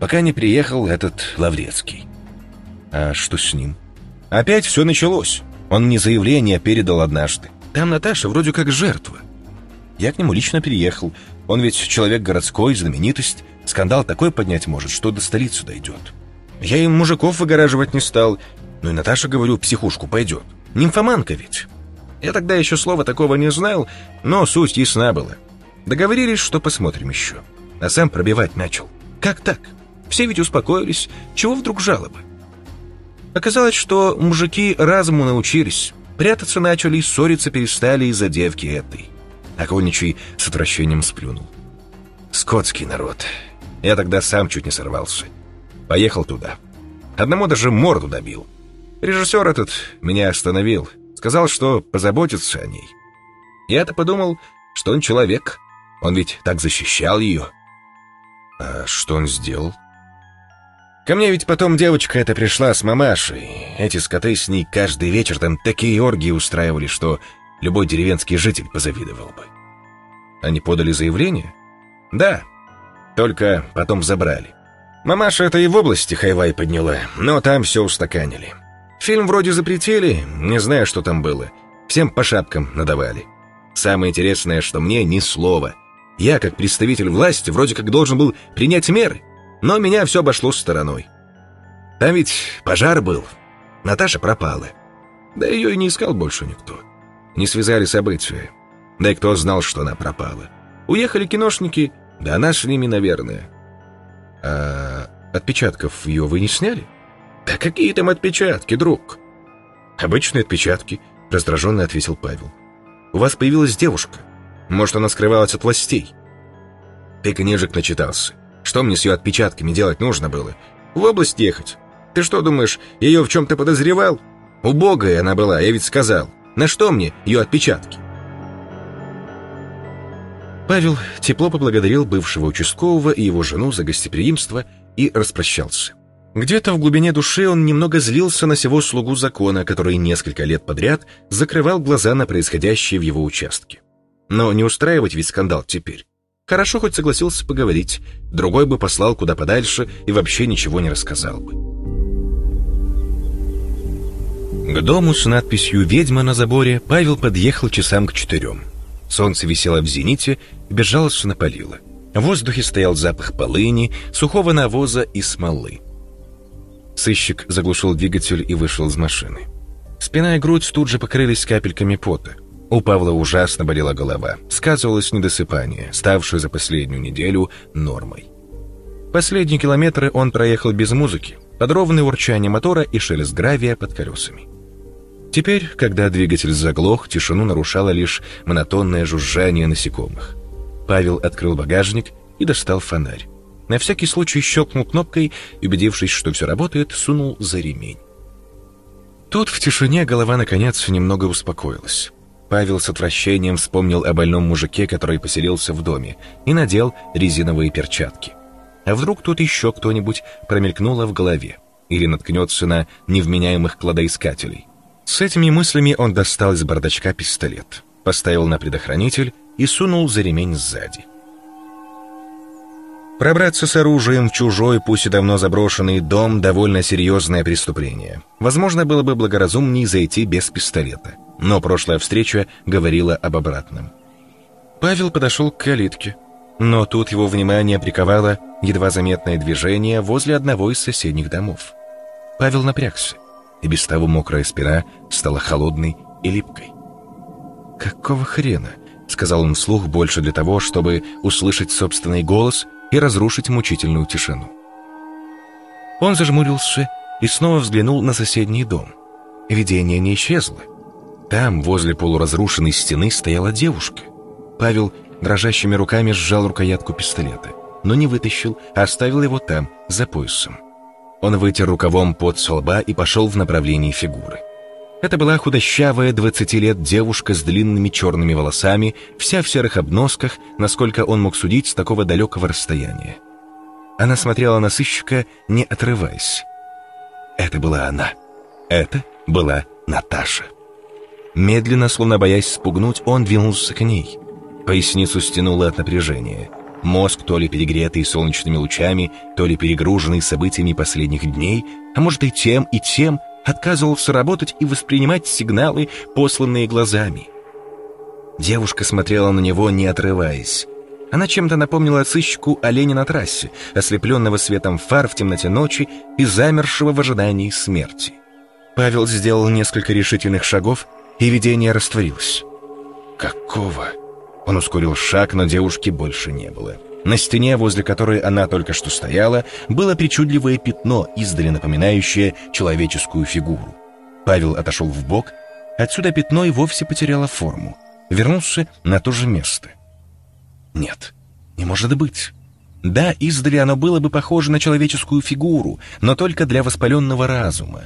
пока не приехал этот Лаврецкий. А что с ним? Опять все началось. Он мне заявление передал однажды. Там Наташа вроде как жертва. Я к нему лично переехал. Он ведь человек городской, знаменитость. Скандал такой поднять может, что до столицы дойдет. Я им мужиков выгораживать не стал. Ну и Наташа, говорю, в психушку пойдет. Нимфоманка ведь. Я тогда еще слова такого не знал, но суть ясна была. Договорились, что посмотрим еще. А сам пробивать начал. Как так? Все ведь успокоились. Чего вдруг жалобы? Оказалось, что мужики разуму научились. Прятаться начали ссориться перестали из-за девки этой. Окольничий с отвращением сплюнул. Скотский народ. Я тогда сам чуть не сорвался. Поехал туда. Одному даже морду добил. Режиссер этот меня остановил. Сказал, что позаботится о ней. Я-то подумал, что он человек. Он ведь так защищал ее. А что он сделал? Ко мне ведь потом девочка эта пришла с мамашей. Эти скоты с ней каждый вечер там такие оргии устраивали, что любой деревенский житель позавидовал бы. Они подали заявление? Да, только потом забрали. Мамаша это и в области хайвай подняла, но там все устаканили. Фильм вроде запретили, не знаю, что там было. Всем по шапкам надавали. Самое интересное, что мне ни слова. Я, как представитель власти, вроде как должен был принять меры, но меня все обошло стороной. Там ведь пожар был. Наташа пропала. Да ее и не искал больше никто. Не связали события. Да и кто знал, что она пропала. Уехали киношники, да она с ними, наверное. А отпечатков ее вы не сняли? Да какие там отпечатки, друг? Обычные отпечатки, раздраженно ответил Павел. У вас появилась девушка. Может, она скрывалась от властей? Ты книжек начитался. Что мне с ее отпечатками делать нужно было? В область ехать. Ты что думаешь, ее в чем-то подозревал? Убогая она была, я ведь сказал. На что мне ее отпечатки? Павел тепло поблагодарил бывшего участкового и его жену за гостеприимство и распрощался. Где-то в глубине души он немного злился на сего слугу закона, который несколько лет подряд закрывал глаза на происходящее в его участке. Но не устраивать ведь скандал теперь. Хорошо хоть согласился поговорить, другой бы послал куда подальше и вообще ничего не рассказал бы. К дому с надписью «Ведьма» на заборе Павел подъехал часам к четырем. Солнце висело в зените и безжалостно палило. В воздухе стоял запах полыни, сухого навоза и смолы. Сыщик заглушил двигатель и вышел из машины. Спина и грудь тут же покрылись капельками пота. У Павла ужасно болела голова. Сказывалось недосыпание, ставшее за последнюю неделю нормой. Последние километры он проехал без музыки, под ровное урчание мотора и шелест гравия под колесами. Теперь, когда двигатель заглох, тишину нарушало лишь монотонное жужжание насекомых. Павел открыл багажник и достал фонарь. На всякий случай щелкнул кнопкой и, убедившись, что все работает, сунул за ремень. Тут в тишине голова наконец немного успокоилась. Павел с отвращением вспомнил о больном мужике, который поселился в доме, и надел резиновые перчатки. А вдруг тут еще кто-нибудь промелькнуло в голове или наткнется на невменяемых кладоискателей. С этими мыслями он достал из бардачка пистолет, поставил на предохранитель и сунул за ремень сзади. Пробраться с оружием в чужой, пусть и давно заброшенный дом – довольно серьезное преступление. Возможно, было бы благоразумнее зайти без пистолета. Но прошлая встреча говорила об обратном. Павел подошел к калитке. Но тут его внимание приковало едва заметное движение возле одного из соседних домов. Павел напрягся и без того мокрая спина стала холодной и липкой. «Какого хрена?» — сказал он вслух больше для того, чтобы услышать собственный голос и разрушить мучительную тишину. Он зажмурился и снова взглянул на соседний дом. Видение не исчезло. Там, возле полуразрушенной стены, стояла девушка. Павел дрожащими руками сжал рукоятку пистолета, но не вытащил, а оставил его там, за поясом. Он вытер рукавом под со лба и пошел в направлении фигуры. Это была худощавая 20 лет девушка с длинными черными волосами, вся в серых обносках, насколько он мог судить с такого далекого расстояния. Она смотрела на сыщика, не отрываясь. Это была она. Это была Наташа. Медленно, словно боясь спугнуть, он двинулся к ней. Поясницу стянуло от напряжения. Мозг, то ли перегретый солнечными лучами, то ли перегруженный событиями последних дней, а может и тем, и тем, отказывался работать и воспринимать сигналы, посланные глазами. Девушка смотрела на него, не отрываясь. Она чем-то напомнила сыщику оленя на трассе, ослепленного светом фар в темноте ночи и замершего в ожидании смерти. Павел сделал несколько решительных шагов, и видение растворилось. «Какого?» Он ускорил шаг, но девушки больше не было. На стене, возле которой она только что стояла, было причудливое пятно, издали напоминающее человеческую фигуру. Павел отошел в бок. Отсюда пятно и вовсе потеряло форму. Вернулся на то же место. Нет, не может быть. Да, издали оно было бы похоже на человеческую фигуру, но только для воспаленного разума.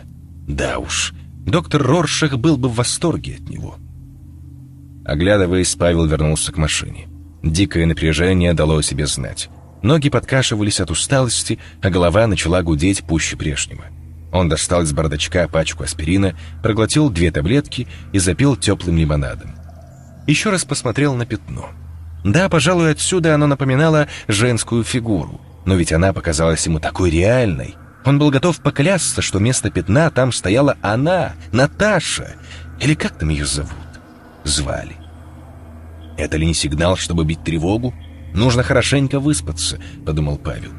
Да уж, доктор Роршах был бы в восторге от него. Оглядываясь, Павел вернулся к машине. Дикое напряжение дало о себе знать. Ноги подкашивались от усталости, а голова начала гудеть пуще прежнего. Он достал из бардачка пачку аспирина, проглотил две таблетки и запил теплым лимонадом. Еще раз посмотрел на пятно. Да, пожалуй, отсюда оно напоминало женскую фигуру, но ведь она показалась ему такой реальной. Он был готов поклясться, что вместо пятна там стояла она, Наташа, или как там ее зовут? Звали. Это ли не сигнал, чтобы бить тревогу? Нужно хорошенько выспаться, подумал Павел.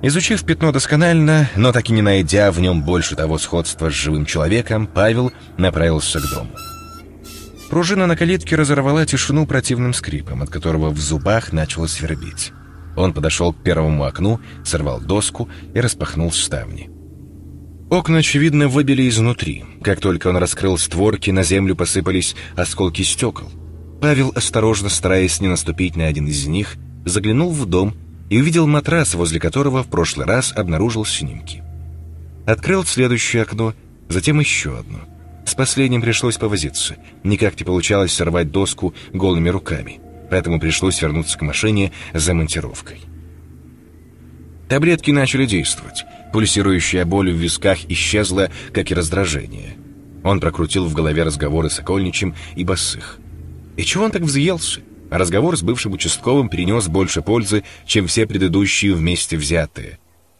Изучив пятно досконально, но так и не найдя в нем больше того сходства с живым человеком, Павел направился к дому. Пружина на калитке разорвала тишину противным скрипом, от которого в зубах начало свербить. Он подошел к первому окну, сорвал доску и распахнул ставни. Окна, очевидно, выбили изнутри. Как только он раскрыл створки, на землю посыпались осколки стекол. Павел, осторожно стараясь не наступить на один из них, заглянул в дом и увидел матрас, возле которого в прошлый раз обнаружил снимки. Открыл следующее окно, затем еще одно. С последним пришлось повозиться. Никак не получалось сорвать доску голыми руками, поэтому пришлось вернуться к машине за монтировкой. Таблетки начали действовать. Пульсирующая боль в висках исчезла, как и раздражение. Он прокрутил в голове разговоры с Окольничем и Басых. И чего он так взъелся? Разговор с бывшим участковым принес больше пользы, чем все предыдущие вместе взятые.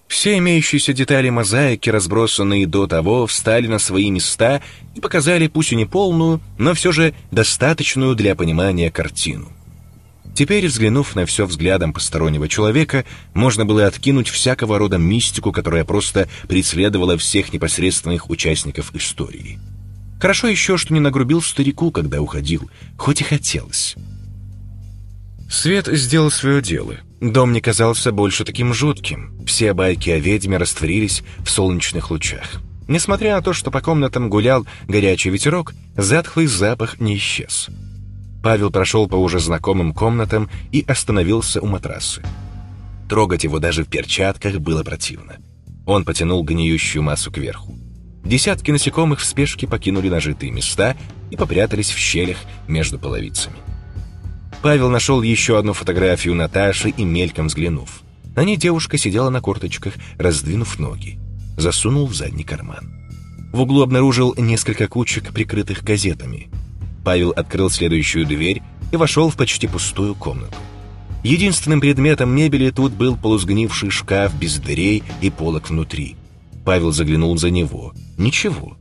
Все имеющиеся детали мозаики, разбросанные до того, встали на свои места и показали пусть и не полную, но все же достаточную для понимания картину. Теперь, взглянув на все взглядом постороннего человека, можно было откинуть всякого рода мистику, которая просто преследовала всех непосредственных участников истории. Хорошо еще, что не нагрубил старику, когда уходил, хоть и хотелось. Свет сделал свое дело. Дом не казался больше таким жутким. Все байки о ведьме растворились в солнечных лучах. Несмотря на то, что по комнатам гулял горячий ветерок, затхлый запах не исчез. Павел прошел по уже знакомым комнатам и остановился у матраса. Трогать его даже в перчатках было противно. Он потянул гниющую массу кверху. Десятки насекомых в спешке покинули нажитые места и попрятались в щелях между половицами. Павел нашел еще одну фотографию Наташи и мельком взглянув. На ней девушка сидела на корточках, раздвинув ноги. Засунул в задний карман. В углу обнаружил несколько кучек, прикрытых газетами. Павел открыл следующую дверь и вошел в почти пустую комнату. Единственным предметом мебели тут был полусгнивший шкаф без дверей и полок внутри. Павел заглянул за него. Ничего.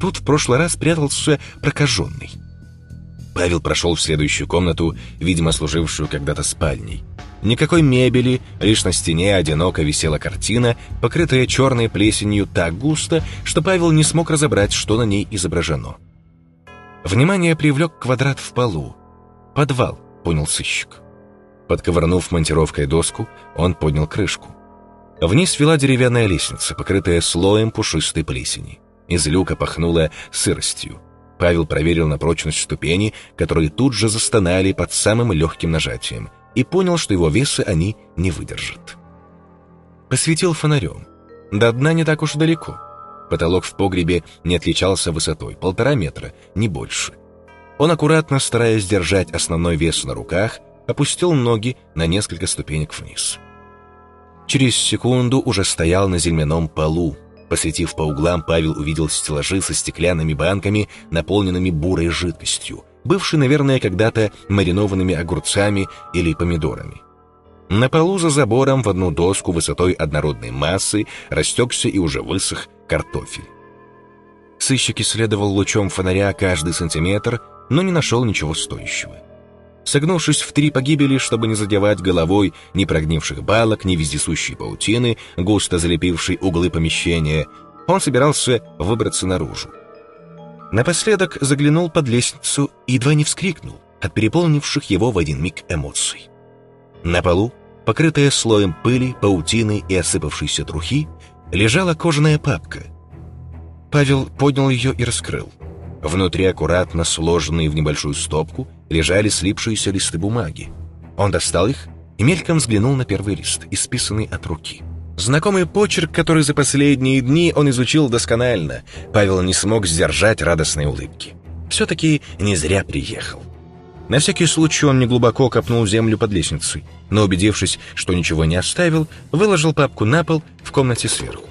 Тут в прошлый раз прятался прокаженный. Павел прошел в следующую комнату, видимо, служившую когда-то спальней. Никакой мебели, лишь на стене одиноко висела картина, покрытая черной плесенью так густо, что Павел не смог разобрать, что на ней изображено. Внимание привлек квадрат в полу. «Подвал», — понял сыщик. Подковырнув монтировкой доску, он поднял крышку. Вниз вела деревянная лестница, покрытая слоем пушистой плесени. Из люка пахнуло сыростью. Павел проверил на прочность ступени, которые тут же застонали под самым легким нажатием, и понял, что его веса они не выдержат. Посветил фонарем. До дна не так уж далеко. Потолок в погребе не отличался высотой, полтора метра, не больше. Он аккуратно, стараясь держать основной вес на руках, опустил ноги на несколько ступенек вниз. Через секунду уже стоял на земляном полу, Посветив по углам, Павел увидел стеллажи со стеклянными банками, наполненными бурой жидкостью, бывшей, наверное, когда-то маринованными огурцами или помидорами. На полу за забором в одну доску высотой однородной массы растекся и уже высох картофель. Сыщик исследовал лучом фонаря каждый сантиметр, но не нашел ничего стоящего. Согнувшись в три погибели, чтобы не задевать головой ни прогнивших балок, ни вездесущей паутины, густо залепившей углы помещения, он собирался выбраться наружу. Напоследок заглянул под лестницу и едва не вскрикнул от переполнивших его в один миг эмоций. На полу, покрытая слоем пыли, паутины и осыпавшейся трухи, лежала кожаная папка. Павел поднял ее и раскрыл. Внутри аккуратно сложенные в небольшую стопку лежали слипшиеся листы бумаги. Он достал их и мельком взглянул на первый лист, исписанный от руки. Знакомый почерк, который за последние дни он изучил досконально, Павел не смог сдержать радостной улыбки. Все-таки не зря приехал. На всякий случай он неглубоко копнул землю под лестницей, но, убедившись, что ничего не оставил, выложил папку на пол в комнате сверху.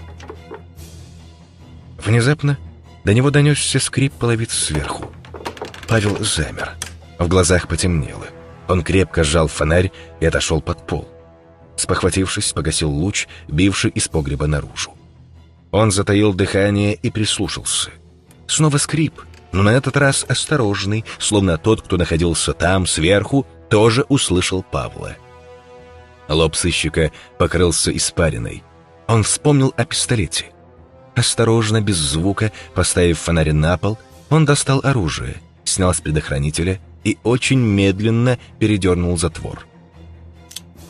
Внезапно до него донесся скрип половиц сверху. Павел замер. В глазах потемнело. Он крепко сжал фонарь и отошел под пол. Спохватившись, погасил луч, бивший из погреба наружу. Он затаил дыхание и прислушался. Снова скрип, но на этот раз осторожный, словно тот, кто находился там, сверху, тоже услышал Павла. Лоб сыщика покрылся испариной. Он вспомнил о пистолете. Осторожно, без звука, поставив фонарь на пол, он достал оружие, снял с предохранителя и очень медленно передернул затвор.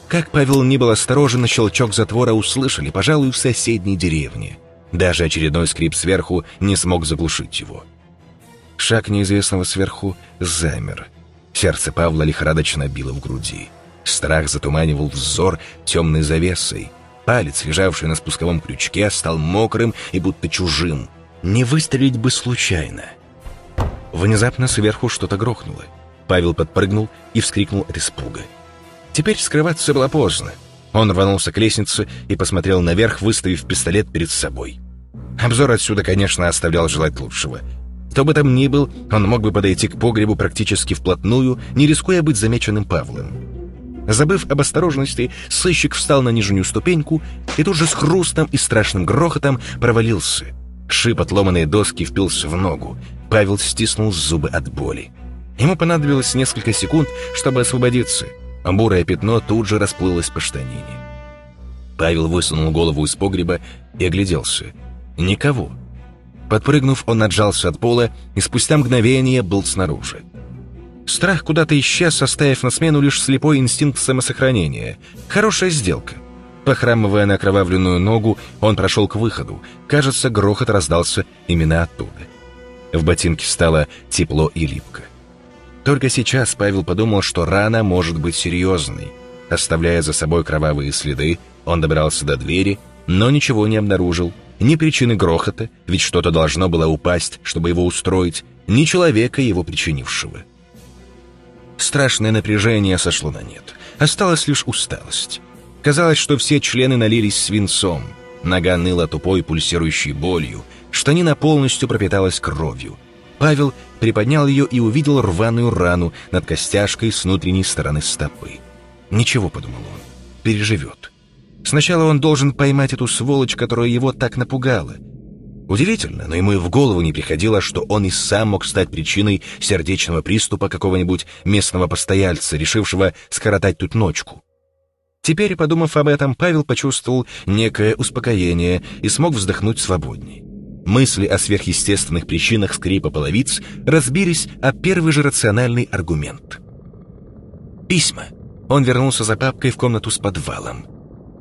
Как Павел не был осторожен, щелчок затвора услышали, пожалуй, в соседней деревне. Даже очередной скрип сверху не смог заглушить его. Шаг неизвестного сверху замер. Сердце Павла лихорадочно било в груди. Страх затуманивал взор темной завесой. Палец, лежавший на спусковом крючке, стал мокрым и будто чужим. Не выстрелить бы случайно. Внезапно сверху что-то грохнуло. Павел подпрыгнул и вскрикнул от испуга. Теперь скрываться было поздно. Он рванулся к лестнице и посмотрел наверх, выставив пистолет перед собой. Обзор отсюда, конечно, оставлял желать лучшего. Кто бы там ни был, он мог бы подойти к погребу практически вплотную, не рискуя быть замеченным Павлом. Забыв об осторожности, сыщик встал на нижнюю ступеньку и тут же с хрустом и страшным грохотом провалился. Шип отломанной доски впился в ногу. Павел стиснул зубы от боли. Ему понадобилось несколько секунд, чтобы освободиться. Бурое пятно тут же расплылось по штанине. Павел высунул голову из погреба и огляделся. Никого. Подпрыгнув, он отжался от пола и спустя мгновение был снаружи. Страх куда-то исчез, оставив на смену лишь слепой инстинкт самосохранения. Хорошая сделка. Похрамывая на окровавленную ногу, он прошел к выходу. Кажется, грохот раздался именно оттуда. В ботинке стало тепло и липко. Только сейчас Павел подумал, что рана может быть серьезной. Оставляя за собой кровавые следы, он добрался до двери, но ничего не обнаружил. Ни причины грохота, ведь что-то должно было упасть, чтобы его устроить, ни человека, его причинившего. Страшное напряжение сошло на нет. Осталась лишь усталость. Казалось, что все члены налились свинцом. Нога ныла тупой пульсирующей болью. Штанина полностью пропиталась кровью. Павел приподнял ее и увидел рваную рану над костяшкой с внутренней стороны стопы. «Ничего», — подумал он, — «переживет». Сначала он должен поймать эту сволочь, которая его так напугала — Удивительно, но ему и в голову не приходило, что он и сам мог стать причиной сердечного приступа какого-нибудь местного постояльца, решившего скоротать тут ночку. Теперь, подумав об этом, Павел почувствовал некое успокоение и смог вздохнуть свободней. Мысли о сверхъестественных причинах скрипа половиц разбились о первый же рациональный аргумент. Письма. Он вернулся за папкой в комнату с подвалом.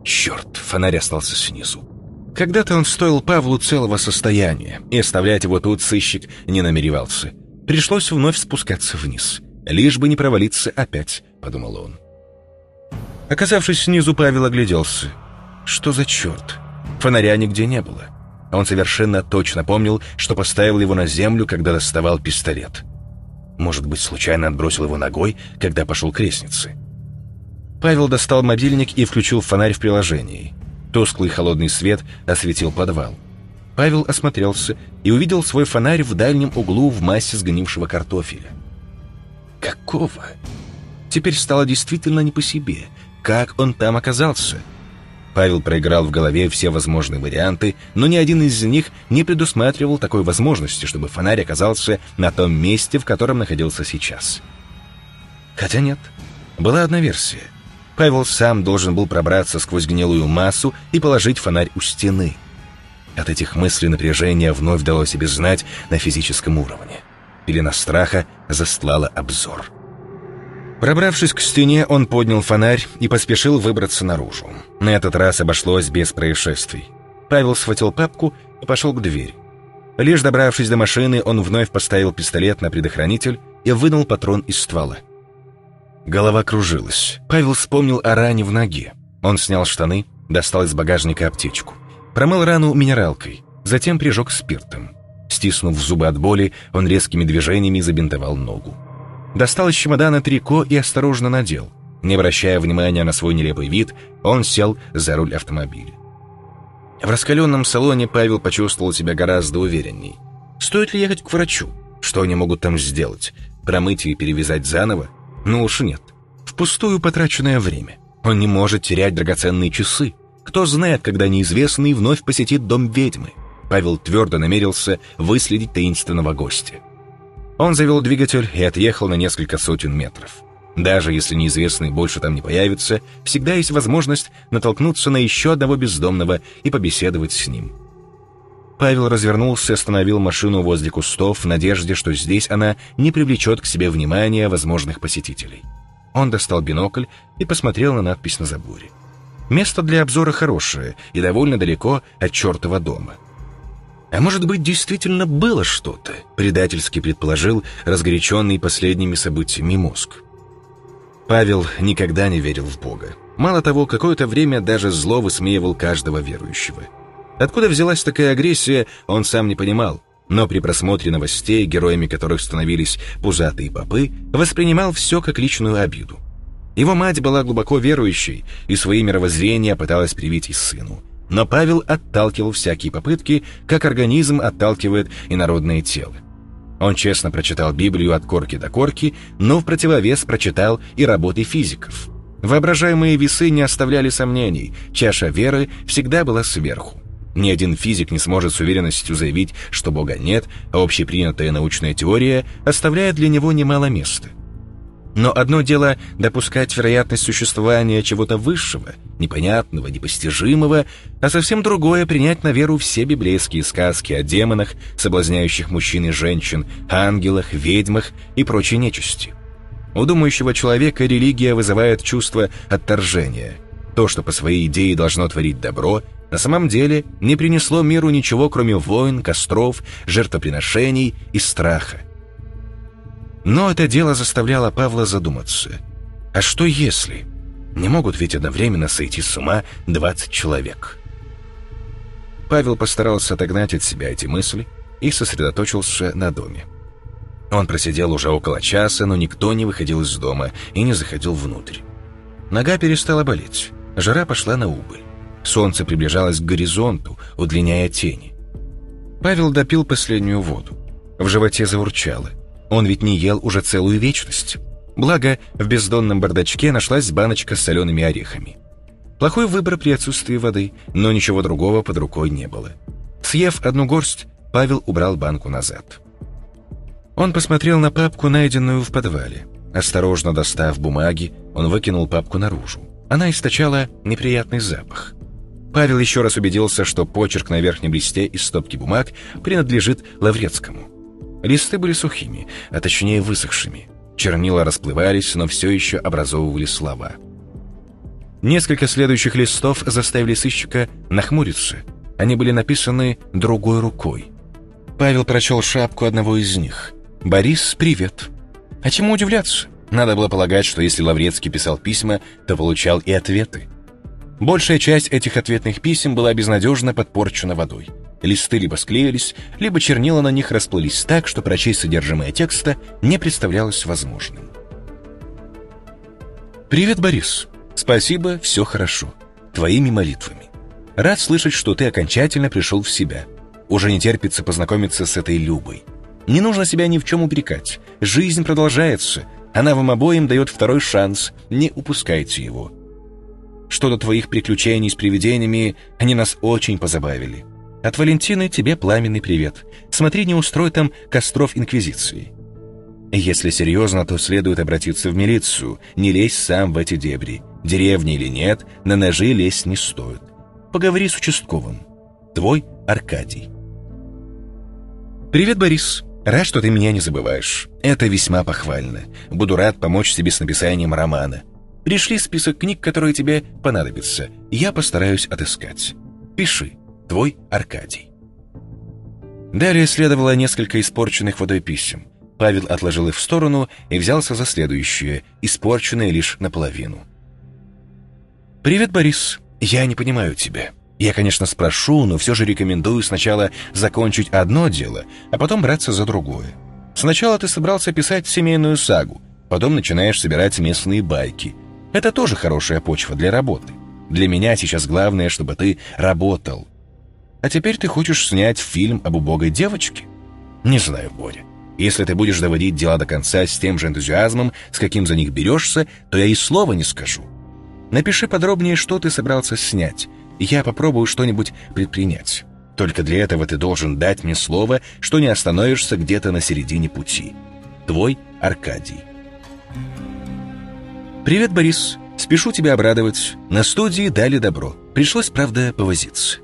Черт, фонарь остался снизу. Когда-то он стоил Павлу целого состояния, и оставлять его тут сыщик не намеревался. Пришлось вновь спускаться вниз. «Лишь бы не провалиться опять», — подумал он. Оказавшись снизу, Павел огляделся. Что за черт? Фонаря нигде не было. Он совершенно точно помнил, что поставил его на землю, когда доставал пистолет. Может быть, случайно отбросил его ногой, когда пошел к лестнице. Павел достал мобильник и включил фонарь в приложении. Тусклый холодный свет осветил подвал. Павел осмотрелся и увидел свой фонарь в дальнем углу в массе сгнившего картофеля. Какого? Теперь стало действительно не по себе. Как он там оказался? Павел проиграл в голове все возможные варианты, но ни один из них не предусматривал такой возможности, чтобы фонарь оказался на том месте, в котором находился сейчас. Хотя нет, была одна версия. Павел сам должен был пробраться сквозь гнилую массу и положить фонарь у стены. От этих мыслей напряжение вновь дало себе знать на физическом уровне. Пелена страха застлала обзор. Пробравшись к стене, он поднял фонарь и поспешил выбраться наружу. На этот раз обошлось без происшествий. Павел схватил папку и пошел к двери. Лишь добравшись до машины, он вновь поставил пистолет на предохранитель и вынул патрон из ствола. Голова кружилась. Павел вспомнил о ране в ноге. Он снял штаны, достал из багажника аптечку. Промыл рану минералкой, затем прижег спиртом. Стиснув зубы от боли, он резкими движениями забинтовал ногу. Достал из чемодана трико и осторожно надел. Не обращая внимания на свой нелепый вид, он сел за руль автомобиля. В раскаленном салоне Павел почувствовал себя гораздо уверенней. Стоит ли ехать к врачу? Что они могут там сделать? Промыть и перевязать заново? Ну уж нет. Впустую потраченное время. Он не может терять драгоценные часы. Кто знает, когда неизвестный вновь посетит дом ведьмы. Павел твердо намерился выследить таинственного гостя. Он завел двигатель и отъехал на несколько сотен метров. Даже если неизвестный больше там не появится, всегда есть возможность натолкнуться на еще одного бездомного и побеседовать с ним. Павел развернулся и остановил машину возле кустов в надежде, что здесь она не привлечет к себе внимания возможных посетителей. Он достал бинокль и посмотрел на надпись на заборе. Место для обзора хорошее и довольно далеко от чертова дома. А может быть, действительно было что-то, предательски предположил разгоряченный последними событиями мозг. Павел никогда не верил в Бога. Мало того, какое-то время даже зло высмеивал каждого верующего. Откуда взялась такая агрессия, он сам не понимал, но при просмотре новостей, героями которых становились пузатые попы, воспринимал все как личную обиду. Его мать была глубоко верующей и свои мировоззрения пыталась привить и сыну. Но Павел отталкивал всякие попытки, как организм отталкивает инородное тело. Он честно прочитал Библию от корки до корки, но в противовес прочитал и работы физиков. Воображаемые весы не оставляли сомнений, чаша веры всегда была сверху. Ни один физик не сможет с уверенностью заявить, что Бога нет, а общепринятая научная теория оставляет для него немало места – но одно дело допускать вероятность существования чего-то высшего, непонятного, непостижимого, а совсем другое принять на веру все библейские сказки о демонах, соблазняющих мужчин и женщин, ангелах, ведьмах и прочей нечисти. У думающего человека религия вызывает чувство отторжения. То, что по своей идее должно творить добро, на самом деле не принесло миру ничего, кроме войн, костров, жертвоприношений и страха. Но это дело заставляло Павла задуматься. А что если? Не могут ведь одновременно сойти с ума 20 человек. Павел постарался отогнать от себя эти мысли и сосредоточился на доме. Он просидел уже около часа, но никто не выходил из дома и не заходил внутрь. Нога перестала болеть, жара пошла на убыль. Солнце приближалось к горизонту, удлиняя тени. Павел допил последнюю воду. В животе заурчало. Он ведь не ел уже целую вечность. Благо, в бездонном бардачке нашлась баночка с солеными орехами. Плохой выбор при отсутствии воды, но ничего другого под рукой не было. Съев одну горсть, Павел убрал банку назад. Он посмотрел на папку, найденную в подвале. Осторожно достав бумаги, он выкинул папку наружу. Она источала неприятный запах. Павел еще раз убедился, что почерк на верхнем листе из стопки бумаг принадлежит Лаврецкому. Листы были сухими, а точнее высохшими. Чернила расплывались, но все еще образовывали слова. Несколько следующих листов заставили сыщика нахмуриться. Они были написаны другой рукой. Павел прочел шапку одного из них. «Борис, привет». А чему удивляться? Надо было полагать, что если Лаврецкий писал письма, то получал и ответы. Большая часть этих ответных писем была безнадежно подпорчена водой. Листы либо склеились, либо чернила на них расплылись так, что прочесть содержимое текста не представлялось возможным. «Привет, Борис. Спасибо, все хорошо. Твоими молитвами. Рад слышать, что ты окончательно пришел в себя. Уже не терпится познакомиться с этой Любой. Не нужно себя ни в чем упрекать. Жизнь продолжается. Она вам обоим дает второй шанс. Не упускайте его. Что до твоих приключений с привидениями, они нас очень позабавили. От Валентины тебе пламенный привет. Смотри, не устрой там костров Инквизиции. Если серьезно, то следует обратиться в милицию. Не лезь сам в эти дебри. Деревни или нет, на ножи лезть не стоит. Поговори с участковым. Твой Аркадий. Привет, Борис. Рад, что ты меня не забываешь. Это весьма похвально. Буду рад помочь тебе с написанием романа. Пришли список книг, которые тебе понадобятся. Я постараюсь отыскать. Пиши. Твой Аркадий. Далее следовало несколько испорченных водой писем. Павел отложил их в сторону и взялся за следующее, испорченное лишь наполовину. «Привет, Борис. Я не понимаю тебя. Я, конечно, спрошу, но все же рекомендую сначала закончить одно дело, а потом браться за другое. Сначала ты собрался писать семейную сагу, потом начинаешь собирать местные байки. Это тоже хорошая почва для работы. Для меня сейчас главное, чтобы ты работал. А теперь ты хочешь снять фильм об убогой девочке? Не знаю, Боря. Если ты будешь доводить дела до конца с тем же энтузиазмом, с каким за них берешься, то я и слова не скажу. Напиши подробнее, что ты собрался снять, и я попробую что-нибудь предпринять. Только для этого ты должен дать мне слово, что не остановишься где-то на середине пути. Твой Аркадий. «Привет, Борис. Спешу тебя обрадовать. На студии дали добро. Пришлось, правда, повозиться».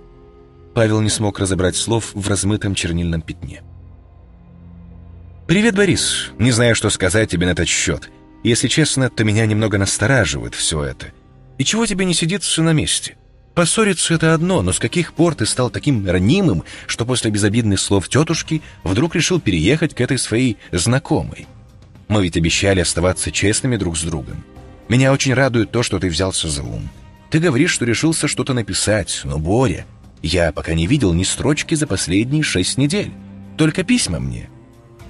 Павел не смог разобрать слов в размытом чернильном пятне. «Привет, Борис. Не знаю, что сказать тебе на этот счет. Если честно, то меня немного настораживает все это. И чего тебе не сидится на месте? Поссориться — это одно, но с каких пор ты стал таким ранимым, что после безобидных слов тетушки вдруг решил переехать к этой своей знакомой? Мы ведь обещали оставаться честными друг с другом. Меня очень радует то, что ты взялся за ум. Ты говоришь, что решился что-то написать, но, Боря, я пока не видел ни строчки за последние шесть недель. Только письма мне.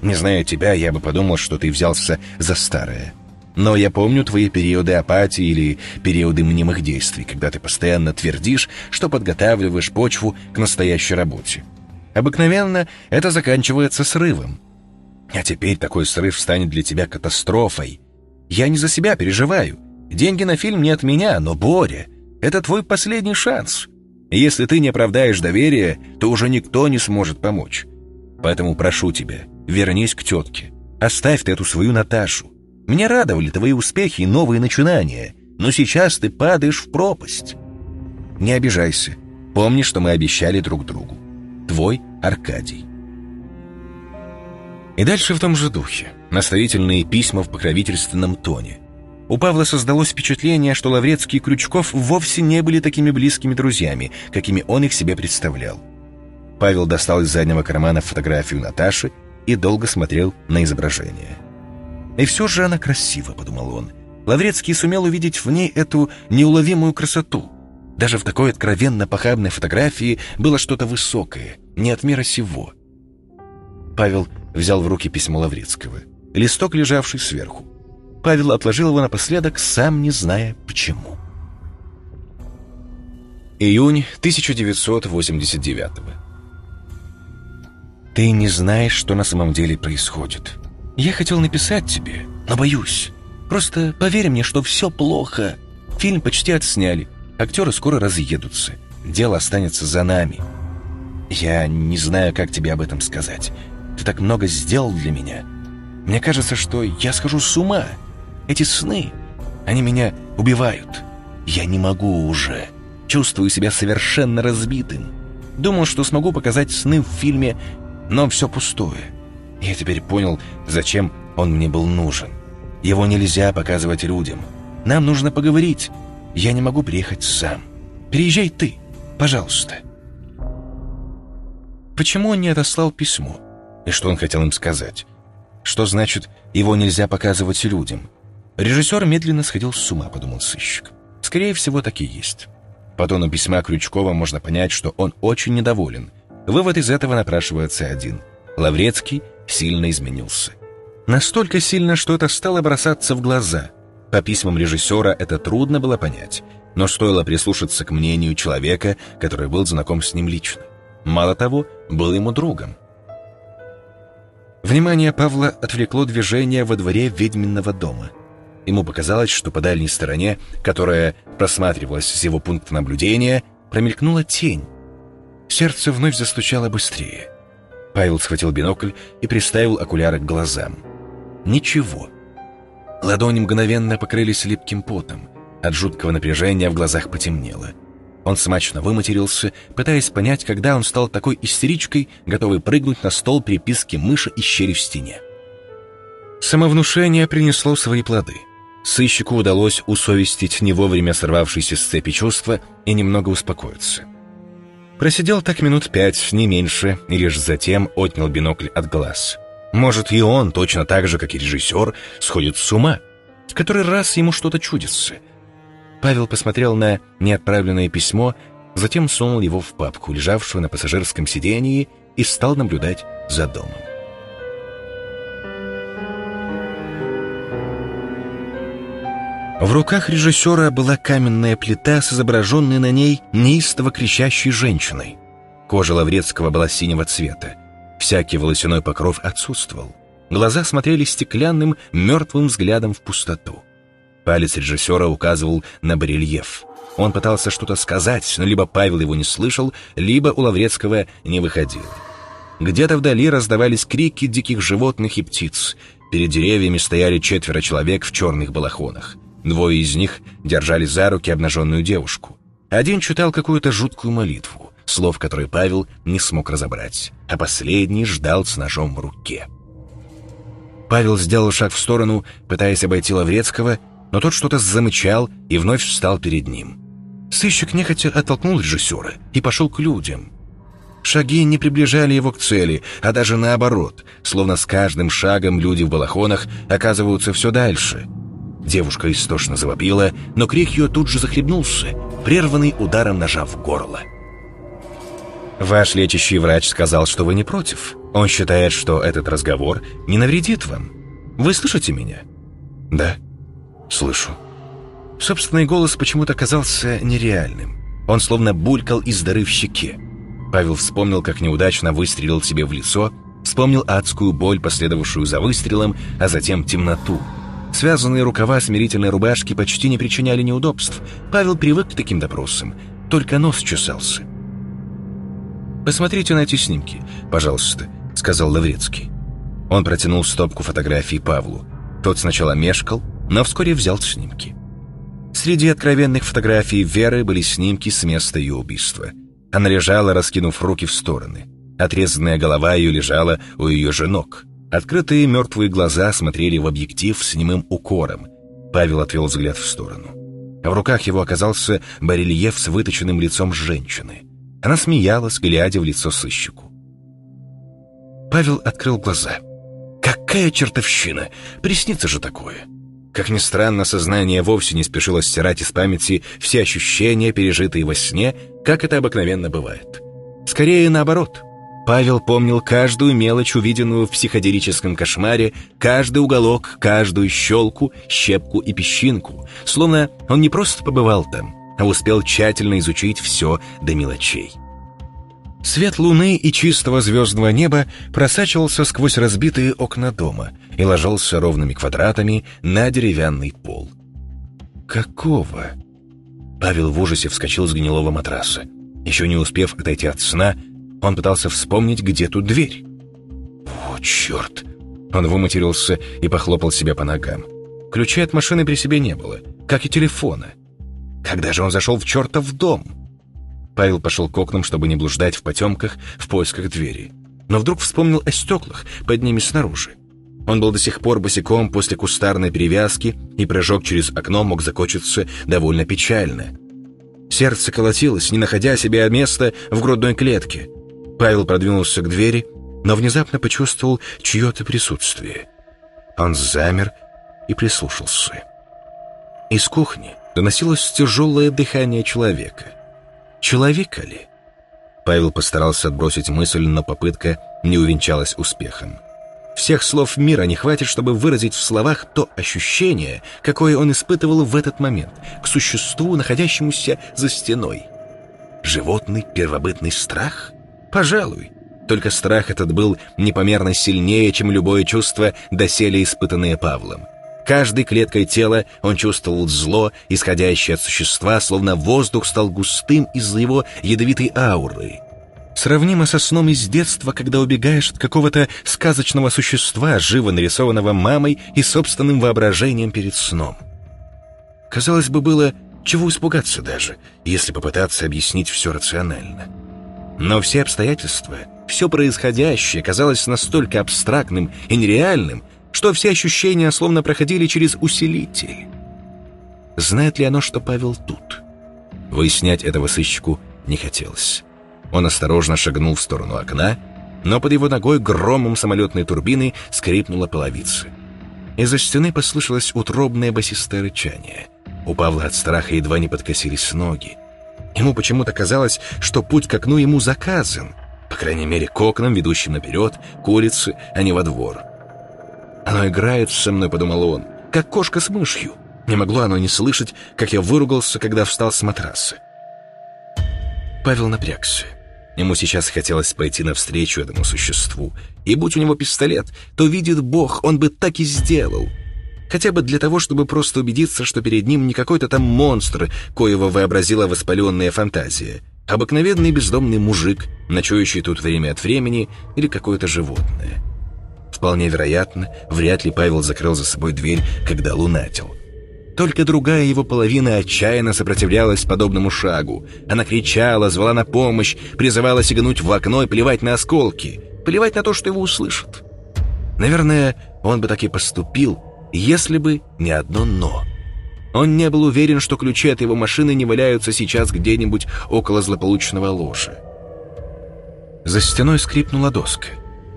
Не зная тебя, я бы подумал, что ты взялся за старое. Но я помню твои периоды апатии или периоды мнимых действий, когда ты постоянно твердишь, что подготавливаешь почву к настоящей работе. Обыкновенно это заканчивается срывом. А теперь такой срыв станет для тебя катастрофой. Я не за себя переживаю. Деньги на фильм не от меня, но, Боря, это твой последний шанс. Если ты не оправдаешь доверие, то уже никто не сможет помочь. Поэтому прошу тебя, вернись к тетке. Оставь ты эту свою Наташу. Меня радовали твои успехи и новые начинания, но сейчас ты падаешь в пропасть. Не обижайся. Помни, что мы обещали друг другу. Твой Аркадий. И дальше в том же духе. Наставительные письма в покровительственном тоне. У Павла создалось впечатление, что Лаврецкий и Крючков вовсе не были такими близкими друзьями, какими он их себе представлял. Павел достал из заднего кармана фотографию Наташи и долго смотрел на изображение. «И все же она красива», — подумал он. Лаврецкий сумел увидеть в ней эту неуловимую красоту. Даже в такой откровенно похабной фотографии было что-то высокое, не от мира сего. Павел взял в руки письмо Лаврецкого. Листок, лежавший сверху. Павел отложил его напоследок, сам не зная почему. Июнь 1989 Ты не знаешь, что на самом деле происходит. Я хотел написать тебе, но боюсь. Просто поверь мне, что все плохо. Фильм почти отсняли. Актеры скоро разъедутся. Дело останется за нами. Я не знаю, как тебе об этом сказать. Ты так много сделал для меня. Мне кажется, что я схожу с ума. Эти сны, они меня убивают. Я не могу уже. Чувствую себя совершенно разбитым. Думал, что смогу показать сны в фильме, но все пустое. Я теперь понял, зачем он мне был нужен. Его нельзя показывать людям. Нам нужно поговорить. Я не могу приехать сам. Приезжай ты, пожалуйста. Почему он не отослал письмо? И что он хотел им сказать? Что значит, его нельзя показывать людям? Режиссер медленно сходил с ума, подумал сыщик. Скорее всего, так и есть. По тону письма Крючкова можно понять, что он очень недоволен. Вывод из этого напрашивается один. Лаврецкий сильно изменился. Настолько сильно, что это стало бросаться в глаза. По письмам режиссера это трудно было понять, но стоило прислушаться к мнению человека, который был знаком с ним лично. Мало того, был ему другом. Внимание Павла отвлекло движение во дворе ведьминного дома. Ему показалось, что по дальней стороне, которая просматривалась с его пункта наблюдения, промелькнула тень. Сердце вновь застучало быстрее. Павел схватил бинокль и приставил окуляры к глазам. Ничего. Ладони мгновенно покрылись липким потом. От жуткого напряжения в глазах потемнело. Он смачно выматерился, пытаясь понять, когда он стал такой истеричкой, готовой прыгнуть на стол переписки мыши и щели в стене. Самовнушение принесло свои плоды. Сыщику удалось усовестить не вовремя сорвавшиеся с цепи чувства и немного успокоиться. Просидел так минут пять, не меньше, и лишь затем отнял бинокль от глаз. Может, и он, точно так же, как и режиссер, сходит с ума. В который раз ему что-то чудится. Павел посмотрел на неотправленное письмо, затем сунул его в папку, лежавшую на пассажирском сидении, и стал наблюдать за домом. В руках режиссера была каменная плита с изображенной на ней неистово кричащей женщиной. Кожа Лаврецкого была синего цвета. Всякий волосяной покров отсутствовал. Глаза смотрели стеклянным, мертвым взглядом в пустоту. Палец режиссера указывал на барельеф. Он пытался что-то сказать, но либо Павел его не слышал, либо у Лаврецкого не выходило. Где-то вдали раздавались крики диких животных и птиц. Перед деревьями стояли четверо человек в черных балахонах. Двое из них держали за руки обнаженную девушку. Один читал какую-то жуткую молитву, слов которой Павел не смог разобрать, а последний ждал с ножом в руке. Павел сделал шаг в сторону, пытаясь обойти Лаврецкого, но тот что-то замычал и вновь встал перед ним. Сыщик нехотя оттолкнул режиссера и пошел к людям. Шаги не приближали его к цели, а даже наоборот, словно с каждым шагом люди в балахонах оказываются все дальше. Девушка истошно завопила, но крик ее тут же захлебнулся, прерванный ударом ножа в горло. «Ваш лечащий врач сказал, что вы не против. Он считает, что этот разговор не навредит вам. Вы слышите меня?» «Да, слышу». Собственный голос почему-то казался нереальным. Он словно булькал из дыры в щеке. Павел вспомнил, как неудачно выстрелил себе в лицо, вспомнил адскую боль, последовавшую за выстрелом, а затем темноту. Связанные рукава смирительной рубашки почти не причиняли неудобств. Павел привык к таким допросам, только нос чесался. «Посмотрите на эти снимки, пожалуйста», — сказал Лаврецкий. Он протянул стопку фотографий Павлу. Тот сначала мешкал, но вскоре взял снимки. Среди откровенных фотографий Веры были снимки с места ее убийства. Она лежала, раскинув руки в стороны. Отрезанная голова ее лежала у ее же ног. Открытые мертвые глаза смотрели в объектив с немым укором. Павел отвел взгляд в сторону. В руках его оказался барельеф с выточенным лицом женщины. Она смеялась, глядя в лицо сыщику. Павел открыл глаза. «Какая чертовщина! Приснится же такое!» Как ни странно, сознание вовсе не спешило стирать из памяти все ощущения, пережитые во сне, как это обыкновенно бывает. Скорее наоборот. Павел помнил каждую мелочь, увиденную в психоделическом кошмаре, каждый уголок, каждую щелку, щепку и песчинку, словно он не просто побывал там, а успел тщательно изучить все до мелочей. Свет луны и чистого звездного неба просачивался сквозь разбитые окна дома и ложился ровными квадратами на деревянный пол. «Какого?» Павел в ужасе вскочил с гнилого матраса. Еще не успев отойти от сна, он пытался вспомнить, где тут дверь. «О, черт!» Он выматерился и похлопал себя по ногам. Ключей от машины при себе не было, как и телефона. Когда же он зашел в чертов дом? Павел пошел к окнам, чтобы не блуждать в потемках в поисках двери. Но вдруг вспомнил о стеклах под ними снаружи. Он был до сих пор босиком после кустарной перевязки, и прыжок через окно мог закончиться довольно печально. Сердце колотилось, не находя себе места в грудной клетке. Павел продвинулся к двери, но внезапно почувствовал чье-то присутствие. Он замер и прислушался. Из кухни доносилось тяжелое дыхание человека. Человека ли? Павел постарался отбросить мысль, но попытка не увенчалась успехом. Всех слов мира не хватит, чтобы выразить в словах то ощущение, какое он испытывал в этот момент к существу, находящемуся за стеной. Животный первобытный страх? Пожалуй. Только страх этот был непомерно сильнее, чем любое чувство, доселе испытанное Павлом. Каждой клеткой тела он чувствовал зло, исходящее от существа, словно воздух стал густым из-за его ядовитой ауры. Сравнимо со сном из детства, когда убегаешь от какого-то сказочного существа, живо нарисованного мамой и собственным воображением перед сном. Казалось бы, было чего испугаться даже, если попытаться объяснить все рационально. Но все обстоятельства, все происходящее казалось настолько абстрактным и нереальным, что все ощущения словно проходили через усилитель. Знает ли оно, что Павел тут? Выяснять этого сыщику не хотелось. Он осторожно шагнул в сторону окна, но под его ногой громом самолетной турбины скрипнула половица. Из-за стены послышалось утробное басистое рычание. У Павла от страха едва не подкосились ноги. Ему почему-то казалось, что путь к окну ему заказан, по крайней мере, к окнам, ведущим наперед, к улице, а не во двор. «Оно играет со мной», — подумал он, — «как кошка с мышью». Не могло оно не слышать, как я выругался, когда встал с матраса. Павел напрягся. Ему сейчас хотелось пойти навстречу этому существу. И будь у него пистолет, то видит Бог, он бы так и сделал. Хотя бы для того, чтобы просто убедиться, что перед ним не какой-то там монстр, коего вообразила воспаленная фантазия, а обыкновенный бездомный мужик, ночующий тут время от времени, или какое-то животное. Вполне вероятно, вряд ли Павел закрыл за собой дверь, когда лунатил. Только другая его половина отчаянно сопротивлялась подобному шагу. Она кричала, звала на помощь, призывала сигануть в окно и плевать на осколки, плевать на то, что его услышат. Наверное, он бы так и поступил, если бы не одно «но». Он не был уверен, что ключи от его машины не валяются сейчас где-нибудь около злополучного ложа. За стеной скрипнула доска.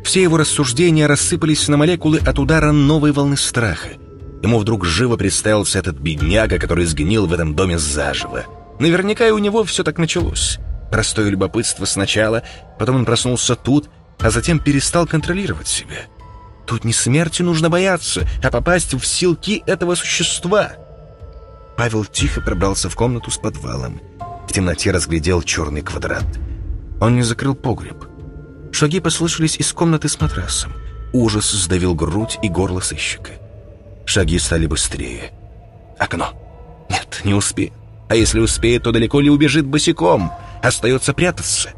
Все его рассуждения рассыпались на молекулы от удара новой волны страха. Ему вдруг живо представился этот бедняга, который сгнил в этом доме заживо. Наверняка и у него все так началось. Простое любопытство сначала, потом он проснулся тут, а затем перестал контролировать себя. Тут не смерти нужно бояться, а попасть в силки этого существа. Павел тихо пробрался в комнату с подвалом. В темноте разглядел черный квадрат. Он не закрыл погреб. Шаги послышались из комнаты с матрасом. Ужас сдавил грудь и горло сыщика. Шаги стали быстрее. Окно. Нет, не успеет. А если успеет, то далеко ли убежит босиком? Остается прятаться.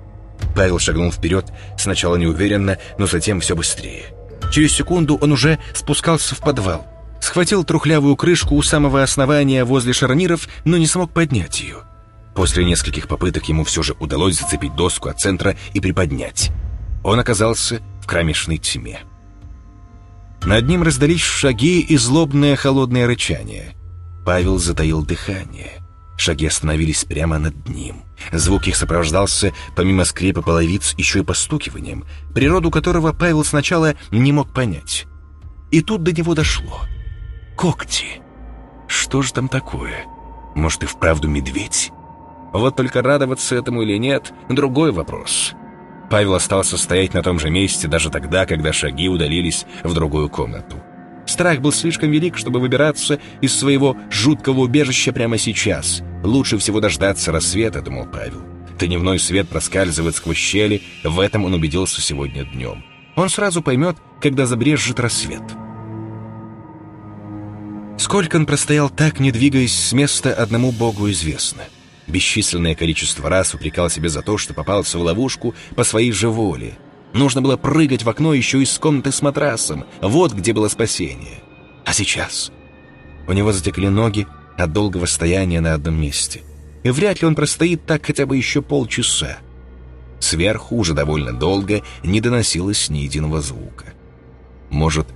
Павел шагнул вперед, сначала неуверенно, но затем все быстрее. Через секунду он уже спускался в подвал. Схватил трухлявую крышку у самого основания возле шарниров, но не смог поднять ее. После нескольких попыток ему все же удалось зацепить доску от центра и приподнять. Он оказался в кромешной тьме. Над ним раздались шаги и злобное холодное рычание. Павел затаил дыхание. Шаги остановились прямо над ним. Звук их сопровождался, помимо скрипа половиц, еще и постукиванием, природу которого Павел сначала не мог понять. И тут до него дошло. Когти. Что же там такое? Может, и вправду медведь? Вот только радоваться этому или нет — другой вопрос. Павел остался стоять на том же месте даже тогда, когда шаги удалились в другую комнату. Страх был слишком велик, чтобы выбираться из своего жуткого убежища прямо сейчас. Лучше всего дождаться рассвета, думал Павел. Дневной свет проскальзывает сквозь щели, в этом он убедился сегодня днем. Он сразу поймет, когда забрежет рассвет. Сколько он простоял так, не двигаясь с места, одному Богу известно. Бесчисленное количество раз упрекал себя за то, что попался в ловушку по своей же воле. Нужно было прыгать в окно еще из комнаты с матрасом. Вот где было спасение. А сейчас? У него затекли ноги от долгого стояния на одном месте. И вряд ли он простоит так хотя бы еще полчаса. Сверху уже довольно долго не доносилось ни единого звука. Может,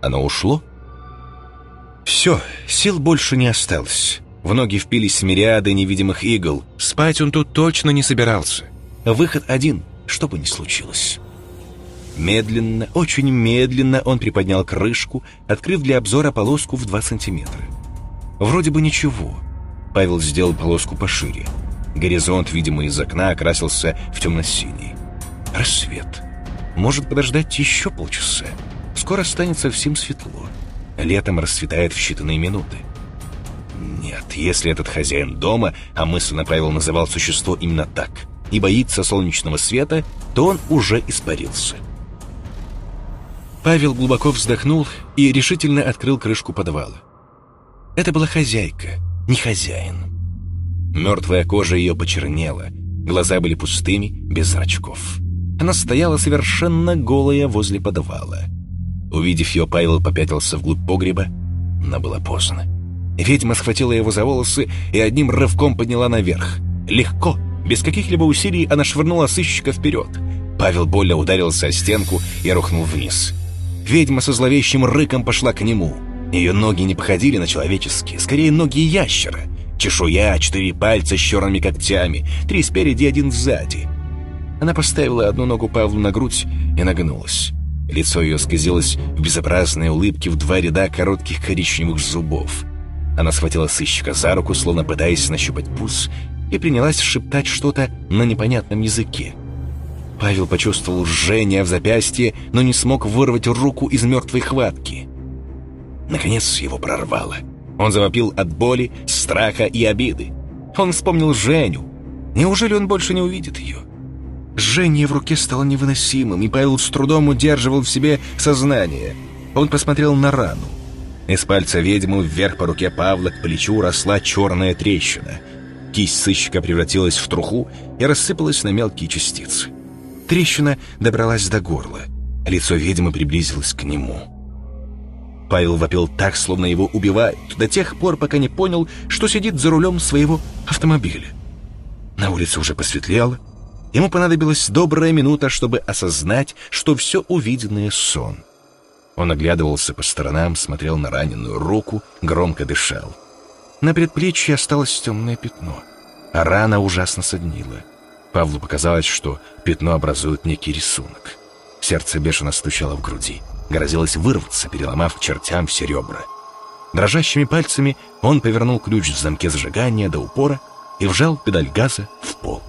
оно ушло? Все, сил больше не осталось. В ноги впились мириады невидимых игл. Спать он тут точно не собирался. Выход один, что бы ни случилось. Медленно, очень медленно он приподнял крышку, открыв для обзора полоску в 2 сантиметра. Вроде бы ничего. Павел сделал полоску пошире. Горизонт, видимо, из окна окрасился в темно-синий. Рассвет. Может подождать еще полчаса. Скоро станет совсем светло. Летом расцветает в считанные минуты. Нет, если этот хозяин дома, а мысленно Павел называл существо именно так, и боится солнечного света, то он уже испарился. Павел глубоко вздохнул и решительно открыл крышку подвала. Это была хозяйка, не хозяин. Мертвая кожа ее почернела, глаза были пустыми, без зрачков. Она стояла совершенно голая возле подвала. Увидев ее, Павел попятился вглубь погреба, но было поздно. Ведьма схватила его за волосы и одним рывком подняла наверх. Легко, без каких-либо усилий, она швырнула сыщика вперед. Павел больно ударился о стенку и рухнул вниз. Ведьма со зловещим рыком пошла к нему. Ее ноги не походили на человеческие, скорее ноги ящера. Чешуя, четыре пальца с черными когтями, три спереди, один сзади. Она поставила одну ногу Павлу на грудь и нагнулась. Лицо ее сказилось в безобразной улыбке в два ряда коротких коричневых зубов. Она схватила сыщика за руку, словно пытаясь нащупать пульс, и принялась шептать что-то на непонятном языке. Павел почувствовал жжение в запястье, но не смог вырвать руку из мертвой хватки. Наконец его прорвало. Он завопил от боли, страха и обиды. Он вспомнил Женю. Неужели он больше не увидит ее? Жжение в руке стало невыносимым, и Павел с трудом удерживал в себе сознание. Он посмотрел на рану. Из пальца ведьмы вверх по руке Павла к плечу росла черная трещина. Кисть сыщика превратилась в труху и рассыпалась на мелкие частицы. Трещина добралась до горла. Лицо ведьмы приблизилось к нему. Павел вопил так, словно его убивают, до тех пор, пока не понял, что сидит за рулем своего автомобиля. На улице уже посветлело. Ему понадобилась добрая минута, чтобы осознать, что все увиденное — сон. Он оглядывался по сторонам, смотрел на раненую руку, громко дышал. На предплечье осталось темное пятно, а рана ужасно соднила. Павлу показалось, что пятно образует некий рисунок. Сердце бешено стучало в груди, грозилось вырваться, переломав к чертям все ребра. Дрожащими пальцами он повернул ключ в замке зажигания до упора и вжал педаль газа в пол.